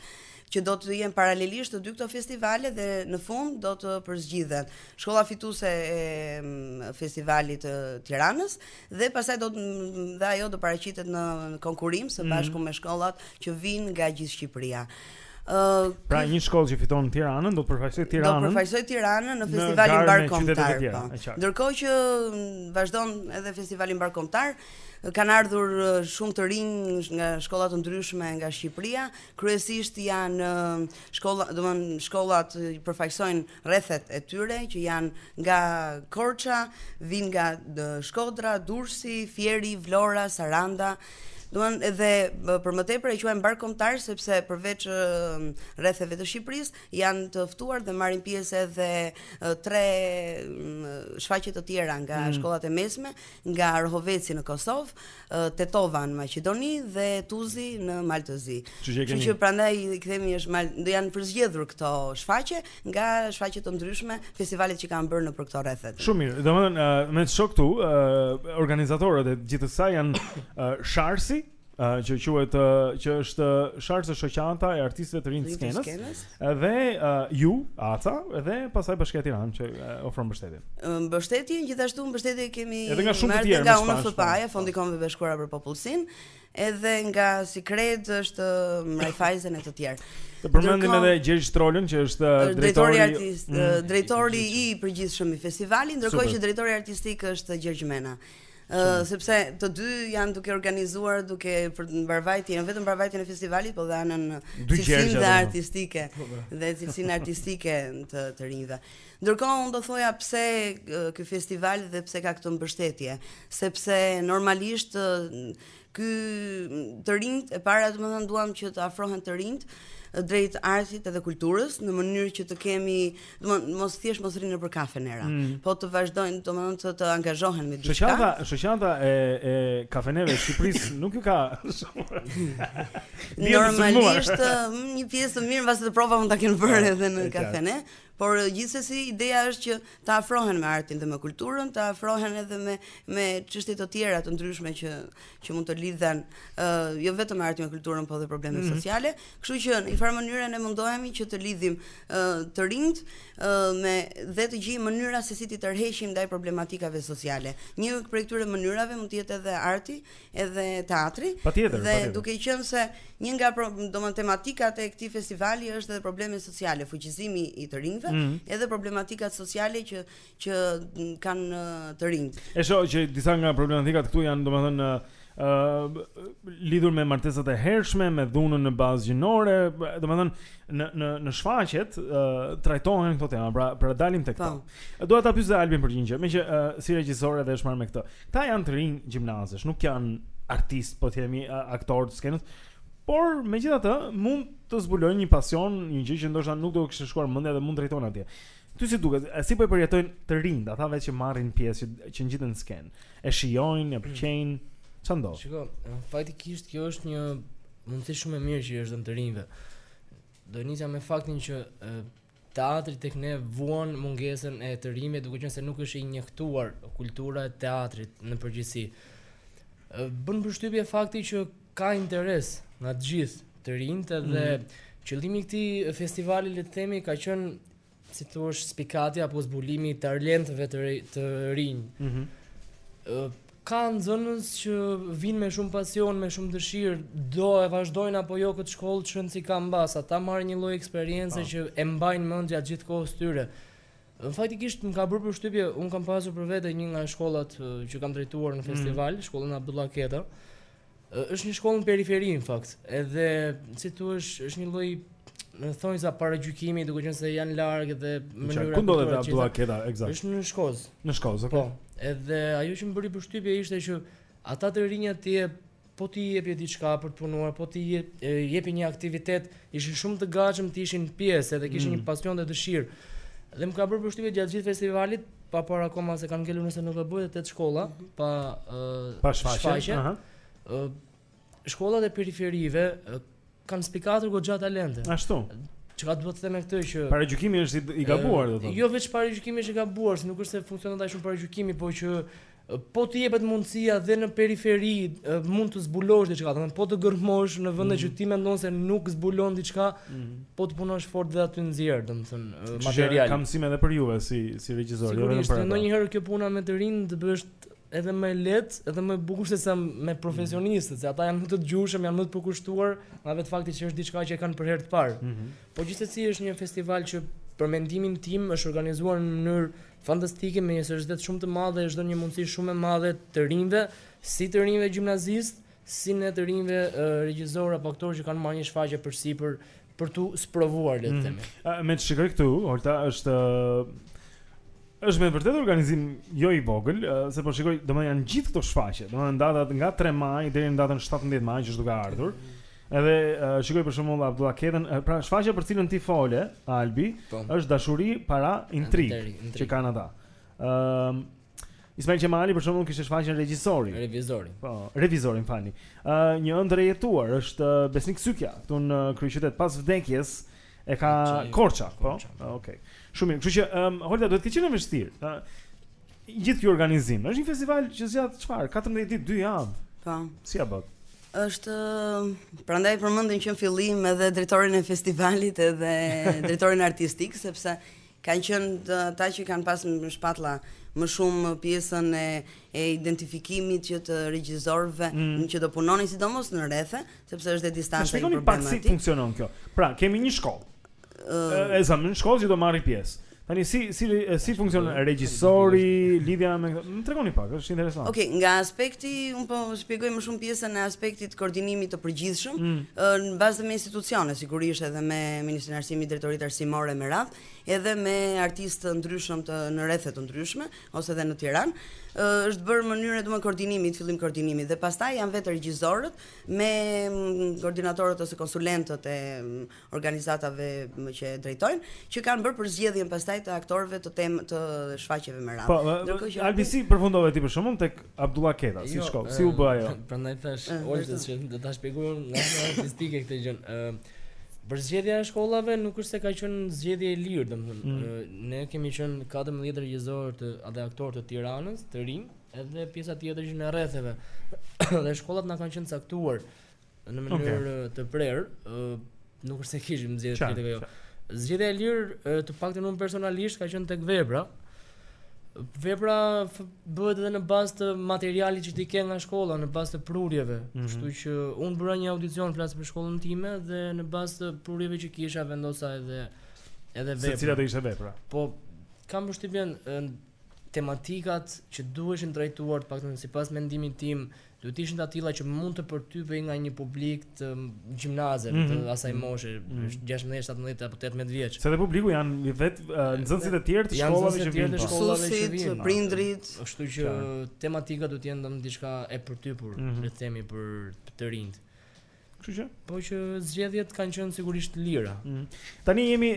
që do të jenë paralelisht të dy këto festivale dhe në fund do të përzgjidhet shkolla fituese e mm, festivalit të Tiranës dhe pastaj do të mm, dhe ajo do paraqitet në konkurrim së mhm. bashku me shkollat që vijnë nga gjithë Shqipëria. Uh, pra një shkollë që fiton në Tiranën do të përfaqësojë Tiranën. Do të përfaqësojë Tiranën në festivalin mbarëkombëtar. Po. Ndërkohë që mm, vazhdon edhe festivali mbarëkombëtar, kanë ardhur shumë të rinj nga shkolla të ndryshme nga Shqipëria kryesisht janë shkolla, domethënë shkollat përfaqësojnë rrethet e tyre që janë nga Korça, vijnë nga Shkodra, Durrësi, Fieri, Vlora, Saranda. Domethënë edhe për më tepër e quajmë mbarëkombëtar sepse përveç rretheve të Shqipërisë janë të ftuar dhe marrin pjesë edhe tre shfaqje të tjera nga mm. shkollat e mesme, nga Rahoveci në Kosovë, Tetova në Maqedoni dhe Tuzi në Mal të Zi. Kështu që prandaj i themi është mbarë, janë përzgjedhur këto shfaqje nga shfaqje të ndryshme, festivalet që kanë bërë nëpër këto rrethe. Shumë mirë. Domethënë me sa shoh këtu, organizatorët e gjithë kësaj janë Sharsi, që quhet që është Sharsi shoqata e artistëve të rinj të skenës. Dhe uh, ju, Aca, dhe pasaj Bashkia Tiranë që uh, ofron mbështetjen. Mbështetjen gjithashtu mbështetje kemi edhe nga shumë të tjerë, nga UNFPA, po. Fondi i Kombeve të Bashkuara për Popullsinë, edhe nga Sicred, është Raiffeisen e të tjerë. Të përmendim edhe Gjergj Trolën që është uh, drejtori artist, mm, uh, drejtori i përgjithshëm i festivalit, ndërkohë që drejtori artistik është Gjergj Mena. Uh, sepse të dy janë duke organizuar duke për mbarvajtjen, jo vetëm mbarvajtjen e festivalit, por dhe anën cilësinë dhe artistike po, po. dhe cilësinë artistike të të rinjve. Ndërkohë unë do thoja pse ky festival dhe pse ka këtë mbështetje, sepse normalisht Ky të rinjtë, e para domethënë duam që të afrohen të rinjtë drejt artit edhe kulturës në mënyrë që të kemi, domethënë mos thjesht mos rrinë nëpër kafenera, mm. po të vazhdojnë domethënë të, të angazhohen me diçka. Shoqata, shoqata e e kafeneve të Shqipërisë nuk ju ka Normalisht mm, një pjesë të mirë mbase të provave mund ta kenë bërë edhe në kafene, por gjithsesi ideja është që të afrohen me artin dhe me kulturën, të afrohen edhe me me çështje të tjera të ndryshme që që mund të lidhen ë uh, jo vetëm me artin me kulturën, por edhe probleme mm -hmm. sociale. Kështu që në një farë mënyre ne mundohemi që të lidhim ë uh, të rinjt ë uh, me dhe të gjejmë mënyra se si t'i tërheqim ndaj problematikave sociale. Një prej këtyre mënyrave mund të jetë edhe arti, edhe teatri patjetër, dhe patjetër. duke qenë se një nga domethënë tematikat e këtij festivali është edhe probleme sociale, fuqizimi i të rinjve, mm -hmm. edhe problematikat sociale që që kanë të rinjtë. E shoh që disa nga problematikat këtu janë domethënë ë uh, lidhur me martesat e hershme, me dhunën në bazë gjinore, domethënë në në në shfaqjet uh, trajtohen këto tema. Pra, pra dalim tek këto. Po. E dua ta pyes dhe Albin për një gjë, meqë uh, si regjisor edhe është marrë me këtë. Këta janë të rinj gjimnazesh, nuk janë artistë, po themi uh, aktorë të skenës. Por megjithatë mund të zbulojnë një pasion, një gjë që ndoshta nuk do t'u kishte shkuar mendja dhe mund t'i drejtojë atje. Ty si të duket, si po e përjetojnë të rinjtë, ata vetë që marrin pjesë, që, që ngjiten në skenë, e shijojnë, e mm. pëlqejnë, çfarë ndodh? Shiko, faktikisht kjo është një mundësi shumë e mirë që u është dhënë të rinjve. Do nisja me faktin që Teatri tek ne vuan mungesën e të rinjve duke qenë se nuk është i njëhtuar kultura e teatrit në përgjithësi. Bën përshtypje fakti që ka interes nga të gjithë të rinjtë dhe mm -hmm. qëllimi i këtij festivali le të themi ka qenë si të thuash spikatja apo zbulimi i talenteve të rinj. Mm -hmm. Ka nxënës që vijnë me shumë pasion, me shumë dëshirë, do e vazhdojnë apo jo këtë shkollë, çfarë rëndësi ka, mbase ata marrin një lloj eksperience po. që e mbajnë mend gjatë gjithë kohës tyre. Faktikisht më ka bërë përshtypje, unë kam pasur për vete një nga shkollat që kam drejtuar në mhm. festival, mm. shkollën Abdullah Keta. Është një shkollë në periferi në fakt, edhe si të thuash është është një lloj në thonjëza paragjykimi duke qenë se janë larg dhe mënyra ku ndodhet Abdullah Keta ekzakt është në Shkozë në Shkozë okay. po edhe ajo që më bëri përshtypje ishte që ata të rinj po t'i, e po t'i jepje diçka për të punuar po t'i jepje një aktivitet ishin shumë të gatshëm të ishin pjesë edhe kishin mm. një pasion dhe dëshirë dhe më ka bërë përshtypje gjatë gjithë festivalit Pa parë akoma se kanë ngelur nëse nuk gaboj tetë shkolla pa pa shfaqje. Ëh shkollat e periferive kanë spikatur goxha talente. Ashtu. Çka dua të them me këtë që paragjykimi është i gabuar do të thotë. Jo vetëm paragjykimi është i gabuar, se nuk është se funksionon ai shumë paragjykimi, por që Po të jepet mundësia dhe në periferi mund të zbulosh diçka, domethënë po të gërmosh në vende mm. që ti mendon se nuk zbulon diçka, mm. po të punosh fort dhe aty nxjerr, domethënë material. Ka mësime edhe për juve si si regjisor, jo vetëm për. Ndonjëherë kjo puna me të rinjtë bëhet edhe më lehtë, edhe më bukur se sa me profesionistët, mm. se ata janë më të dëgjueshëm, janë më të përkushtuar nga vetë fakti që është diçka që e kanë për herë të parë. Mm -hmm. Po gjithsesi është një festival që për mendimin tim është organizuar në mënyrë Fantastike, me një seriozitet shumë të madh dhe është dhënë një mundësi shumë e madhe të rinjve, si të rinjve gjimnazistë, si ne të rinjve regjizorë apo aktorë që kanë marrë një shfaqje përsipër për tu sprovuar le të mhm. themi. Mm -hmm. Me ç'shikoj këtu, Holta është është me vërtet organizim jo i vogël, se po shikoj, domethënë janë gjithë këto shfaqje, domethënë datat nga 3 maj deri në datën 17 maj që është duke ardhur. Edhe uh, shikoj për shembull Abdullah Ketën, pra shfaqja për të cilën ti fole, Albi, po. është dashuri para intrigë që kanë ata. Ëm ehm, uh, Ismail Qemali për shembull kishte shfaqjen regjisori. Revizori. Po, revizori më falni. Ë uh, një ëndërr e jetuar është uh, Besnik Sykja këtu në uh, kryeqytet pas vdekjes e ka Korça, po. Okej. Po. Okay. Shumë mirë. Kështu që ëm um, Holta duhet të ketë qenë e vështirë. Ë uh, gjithë ky organizim. Është një festival që zgjat çfarë? 14 ditë, 2 javë. Po. Si ia bën? Është prandaj përmenda që në fillim edhe drejtorin e festivalit edhe drejtorin artistik sepse kanë qenë ata që kanë pas në shpatulla më shumë pjesën e, e identifikimit dhe të regjizorëve mm. që do punonin sidomos në rrethe, sepse është e distanca e problemit. Shpjegoni pak si funksionon kjo. Pra, kemi një shkollë. Ëh, e zëmë një shkollë që do marrë pjesë. Tani si si si funksionon regjisori, lidhja me më tregoni pak, është interesant. Okej, okay, nga aspekti un po shpjegoj më shumë pjesën e aspektit koordinimit të përgjithshëm, mm. në bazë me institucione sigurisht edhe me Ministrinë e Arsimit, Drejtoritë Arsimore me radhë, edhe me artistë të ndryshëm të në rrethe të ndryshme ose edhe në Tiranë, është bërë mënyra domethënë koordinimi, fillim koordinimi dhe pastaj janë vetë regjisorët me koordinatorët ose konsulentët e organizatave që e drejtojnë, që kanë bërë përzgjedhjen pastaj të aktorëve të temave, të shfaqjeve me radhë. Po, ndërkohë që Albi si përfundove ti për shkakun tek Abdullah Keta, si, jo, si shkoi, si u bë ajo? Prandaj thashë, Holtës që do ta shpjegoj nga ana artistike këtë gjë. Ë Përzgjedhja e shkollave nuk është se ka qenë zgjedhje e lirë, domethënë. Mm. Ne kemi qenë 14 regjizorë dash aktorë të Tiranës, të rinj, edhe pjesa tjetër qenë të rretheve. dhe shkollat na kanë qenë caktuar në mënyrë okay. të prerë, nuk është se kishim zgjedhje të tjera ajo. Zgjedhja e lirë të paktën unë personalisht ka qenë tek vepra. Vepra bëhet edhe në bazë të materialit që ti ke nga shkolla, në bazë të prurjeve. Mhm. Kështu mm -hmm. që unë bëra një audicion flas për shkollën time dhe në bazë të prurjeve që kisha vendosa edhe edhe vepra. se cila do ishte vepra. Po kam përshtypjen tematikat që duheshin trajtuar të paktën sipas mendimit tim Duhet të ishin të atilla që mund të përtypej nga një publik të gjimnazeve, mm -hmm. të mhm. asaj mhm. moshe, mm -hmm. 16, 17 apo 18 vjeç. Se dhe publiku janë vetë uh, nxënësit e tjerë të shkollave që vijnë. Po. Shkollave që vijnë, prindrit. Kështu që tematika duhet të jetë diçka e përtypur, mm -hmm. le të themi për të rinjtë. Kështu që, po që zgjedhjet kanë qenë sigurisht të lira. Mm. Tani jemi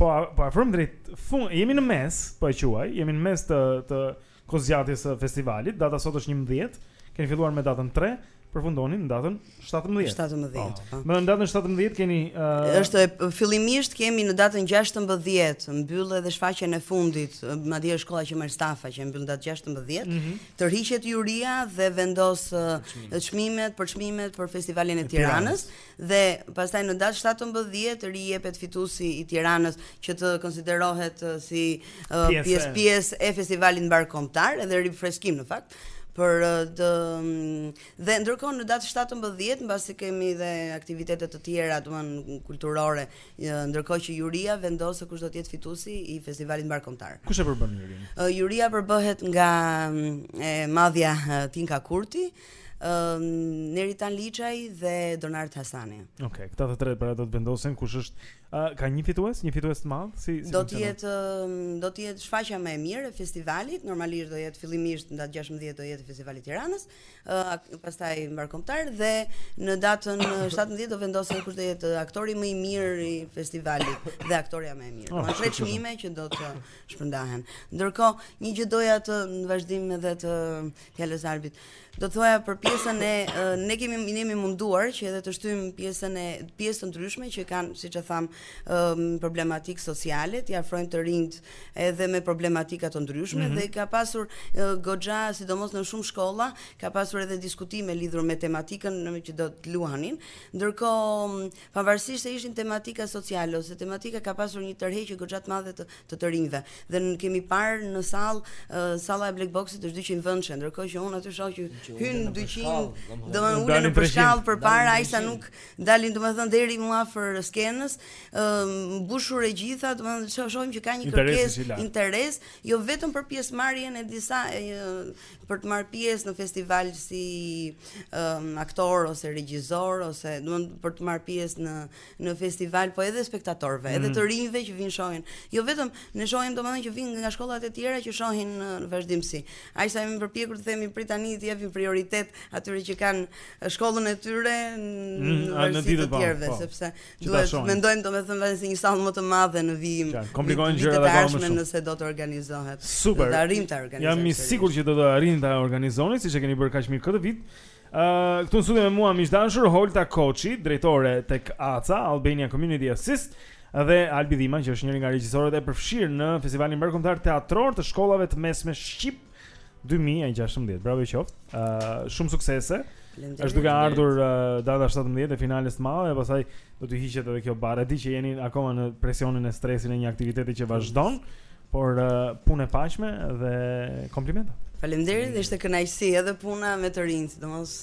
po po afrojmë drejt fund, jemi në mes, po e quaj, jemi në mes të të kohëzgjatjes së festivalit. Data sot është 11. Keni filluar me datën 3, përfundoni në datën 17. 17. Po. po. Në datën 17 keni uh... është fillimisht kemi në datën 16 mbyllë edhe shfaqjen e fundit, madje është shkolla që merr stafetën që mbyll datë 16. Mm -hmm. tërhiqet juria dhe vendos çmimet, për çmimet për festivalin e Tiranës dhe pastaj në datë 17 rijepet fituesi i Tiranës që të konsiderohet si pjesë pjesë e festivalit mbarëkombëtar edhe rifreskim në fakt për të dhe ndërkohë në datë 17 mbasi kemi dhe aktivitete të tjera, domethënë kulturore ndërkohë që juria vendos se kush do të jetë fituesi i festivalit mbarëkombëtar. Kush e përbën jurinë? Juria përbëhet nga e madhja Tinka Kurti, um, Neritan Liçaj dhe Donard Hasani. Okej, okay, këta të tre pra do të vendosin kush është uh, ka një fitues, një fitues të madh, si, si do të jetë do të jetë shfaqja më e mirë e festivalit, normalisht do jetë fillimisht në datë 16 do jetë festivali i Tiranës, pastaj mbarëkombëtar dhe në datën 17 do vendosen kush do jetë aktori më i mirë i festivalit dhe aktorja më e mirë. Oh, tre çmime që do të shpërndahen. Ndërkohë, një gjë doja të në vazhdim edhe të fjalës së Arbit. Do thoja për pjesën e ne kemi ne jemi munduar që edhe të shtyjmë pjesën e pjesë të ndryshme që kanë, siç e thamë, problematika sociale, t'i afrojnë të rinjtë edhe me problematika të ndryshme mm -hmm. dhe ka pasur goxha sidomos në shumë shkolla ka pasur edhe diskutime lidhur me tematikën në që do të luanin ndërkohë pavarësisht se ishin tematika sociale ose tematika ka pasur një tërheqje goxha të madhe të të, të rinjve dhe në, kemi parë në sallë salla e black boxit është 200 vendëshe ndërkohë që unë aty shoh që hyjnë 200 domethënë ulen nëpër shkallë përpara aq sa nuk dalin domethënë deri më afër skenës mbushur e gjitha, domethënë shohim që ka një kërkesë interes, jo vetëm për pjesëmarrjen e disa për të marrë pjesë në festival si um, aktor ose regjisor ose domethënë për të marrë pjesë në në festival, po edhe spektatorëve, mm. edhe të rinjve që vijnë shohin. Jo vetëm ne shohim domethënë që vijnë nga shkollat e tjera që shohin në vazhdimsi. Aq sa jemi përpjekur të themi prej tani t'i japim prioritet atyre që kanë shkollën e tyre në mm, në ditët e tjera, po. sepse Që ta shohim. Mendojmë domethënë vënë si një sallë më të madhe në vijim. Komplikojnë gjërat edhe më shumë nëse do të organizohet. Super. Do të arrijmë ta organizojmë. Jam i sigurt që do të arrijmë ta organizoni siç e keni bërë kaq mirë këtë vit. Ë, uh, këtu në studio me mua miq të dashur Holta Koçi, drejtore tek ACA, Albania Community Assist dhe Albi Dhima që është njëri nga regjisorët e përfshirë në Festivalin Mbarëkombëtar Teatror të Shkollave të Mesme Shqip 2016. Bravo ju qoftë. Ë uh, shumë suksese. Është duke ardhur uh, data 17 e finales së madhe, pastaj do të hiqet edhe kjo barrë. Di që jeni akoma në presionin e stresin e një aktiviteti që vazhdon, por uh, punë e paqme dhe komplimente. Faleminderit, ishte kënaqësi edhe puna me të rinjtë, domos.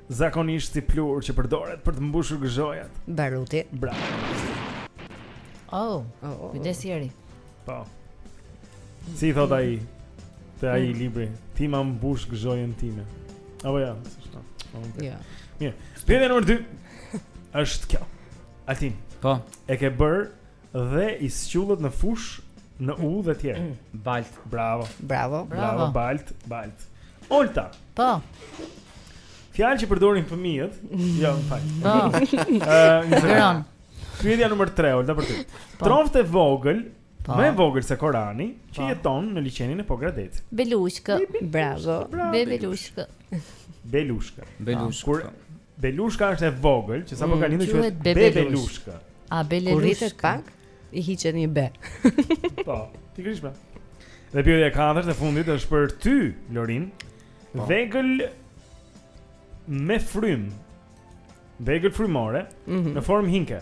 Zakonisht si pluhur që përdoret për të mbushur gëzhojat. Baruti. Bravo. Oh, oh, oh. kujdes Jeri. Po. Si i thotë ai? Te ai mm. libri, ti ma mbush gëzhojën time. Apo ja, s'është. Okay. Ja. Mirë. Pyetja nr. 2 është kjo. Altin. Po. E ke bërë Dhe i squllët në fushë, në udhë etj. Baltë. Bravo. Bravo. Bravo, Baltë. Baltë. Olta. Po. Fjalë që përdorin fëmijët, jo, më fal. Po. Ëh, Gron. Pyetja numër 3, Olta për ty. Po. Troftë e vogël, po. më e vogël se Korani, që po. jeton në liqenin e Pogradecit. Belushkë. Bravo. Belushkë. Belushkë. Belushkë. Kur Belushka është e vogël që sapo mm, ka lindur quhet Bebelushka. A Bebelushka? Kur rritet pak i hiqet një be. po, t'i prish pra. Dhe pyetja e katërt e fundit është për ty, Lorin. Po. Vegël me frymë. Vegël frymore mm -hmm. në formë hinke.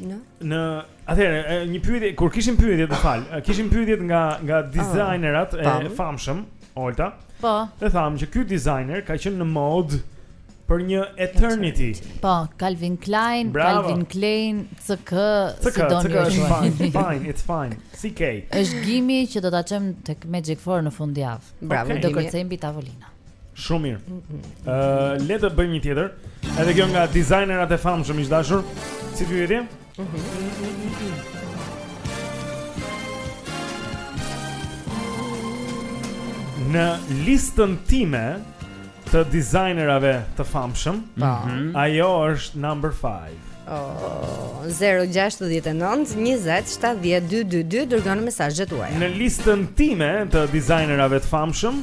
Në Në atëherë një pyetje kur kishim pyetje më fal, kishim pyetje nga nga ah, dizajnerat e famshëm, Olta. Po. Dhe thamë që ky dizajner ka qenë në modë për një eternity. Po, Calvin Klein, Bravo. Calvin Klein, CK, CK si doni ju. It's fine, fine, it's fine. CK. Është çmimi që do ta çojmë tek Magic Four në fundjavë. Bravo, okay. do kërcejmë mbi tavolina. Shumë mirë. Ëh, uh, le të bëjmë një tjetër. Edhe kjo nga dizajnerat e famshëm të dashur. Si ti vjen? Në listën time të dizajnerave të famshëm, mm -hmm. ajo është number 5. Oh, 069 20 70 222 dërgoni mesazhet tuaja. Në listën time të dizajnerave të famshëm,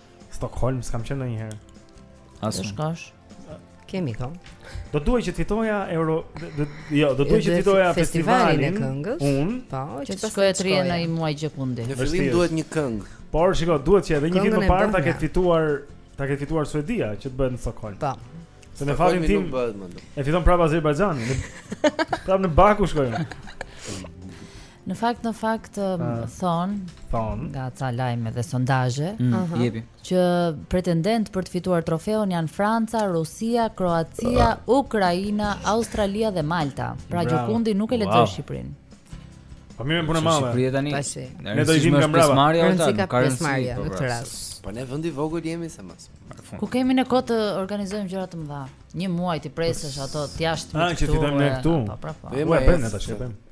Stockholm s'kam qenë ndonjëherë. As unë. Shkosh. Kemi kam. Do duhej që të fitoja euro, do jo, do duhej që të fitoja festivalin e këngës. Un, po, që të shkoje të rrije një muaj gjëkundi. Në fillim duhet një këngë. Por shiko, duhet që edhe një vit më parë ta ketë fituar, ta ketë fituar Suedia që të bëhet në Stockholm. Po. Se në fatin tim e fiton prapë Azerbajxhani. Prapë në Baku shkojmë. Në fakt në fakt um, thon thon nga ca lajme edhe sondazhe mm, uh -huh. jepi që pretendentë për të fituar trofeun janë Franca, Rusia, Kroacia, uh. Ukraina, Australia dhe Malta. Pra gjëkundi nuk e lexoi wow. Shqipërinë. Po mirë punë madhe. Shqipëria tani. Ne do i vijmë nga mbrapa. Rëndësi ka pjesëmarrja në këtë rast. Po ne vend i vogël jemi se mos. Ku kemi ne kohë të organizojmë gjëra të mëdha. Një muaj t'i presësh ato të jashtë ah, këtu. Ah, që ti do ne këtu. Po, po, po. Po, po.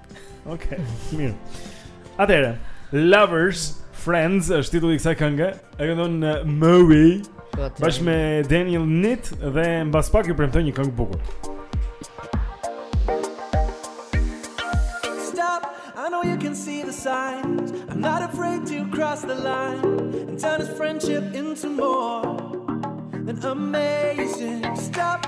Okej, okay, mirë. Atëre, Lovers, Friends është titulli i kësaj kënge. E këndon uh, Möwe bashkë me Daniel Nitt dhe mbas pak ju premtoj një këngë të bukur. Stop, I know you can see the signs. I'm not afraid to cross the line and turn this friendship into more than amazing. Stop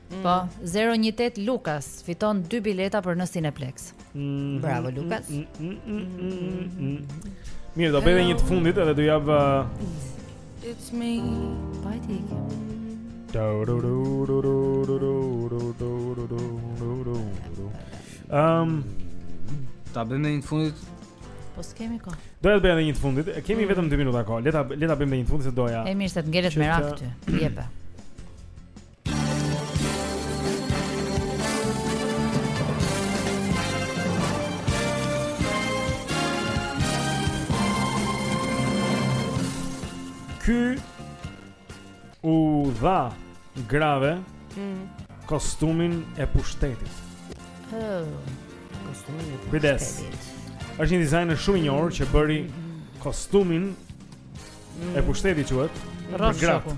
Mm. Po, 018 Lukas fiton dy bileta për në Cineplex. Mm. Bravo mm, Lukas. Mirë, do bëjmë një të fundit edhe do jap uh, It's me. Bye. Ehm, ta bëjmë një të fundit. Po s'kemi kohë. Do të bëjmë një të fundit. Kemi vetëm 2 minuta kohë. Le ta le ta bëjmë një të fundit se doja. E mirë se të ngelet merak ty. Jepe. Ky u dha grave mm. kostumin e pushtetit. Oh, kostumin e pushtetit. Kujdes. Është një dizajner shumë i njohur që bëri kostumin mm. e pushtetit quhet. Rrofsh, shoku.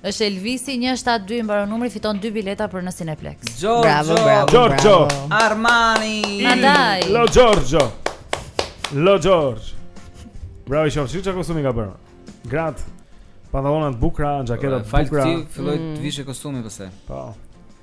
Është Elvisi 172 mbaron numri fiton dy bileta për në Cineplex. Bravo, bravo, Giorgio. Armani. Nadai. Lo Giorgio. Lo Giorgio. Bravo, shih se çfarë kostumi ka bërë. Grat. Pantallona të bukura, xhaketa të bukura. Falë tij, filloi të mm. vishet kostumin pastaj. Po.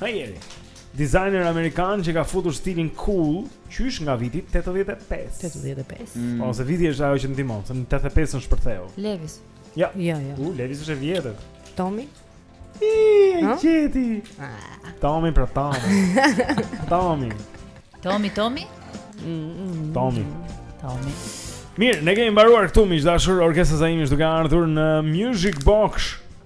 Hajeri. Designer amerikan që ka futur stilin cool qysh nga viti 85. 85. Mm. Po, viti është ajo që ndihmon, se në 85 shpërtheu. Levis. Ja. Ja, ja. U Levis është e vjetër. Tommy. Ii, qeti. Ah. Tommy pra Tommy. Tommy. Tommy, Tommy. Mm. Tommy. Tommy. Mirë, ne kemi mbaruar këtu miq të dashur, Orgesa Zaimi është duke ardhur në Music Box.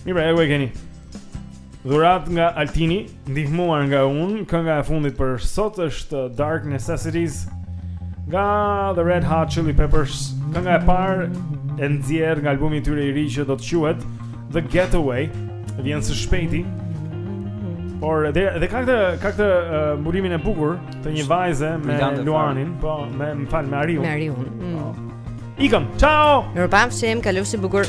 Mirë pra, e ku e keni Dhuratë nga Altini Ndihmuar nga unë Kënga e fundit për sot është Dark Necessities Nga The Red Hot Chili Peppers Kënga e parë E nxjerrë nga albumi i tyre i ri që do të quhet The Getaway Vjen së shpejti Por edhe ka këtë ka këtë uh, mbulimin e bukur Të një vajze me Luanin, po më fal me Ariun. Me Ariun. Mm. Po. Ikëm. Ciao. Mirupafshim, kalofshi bukur.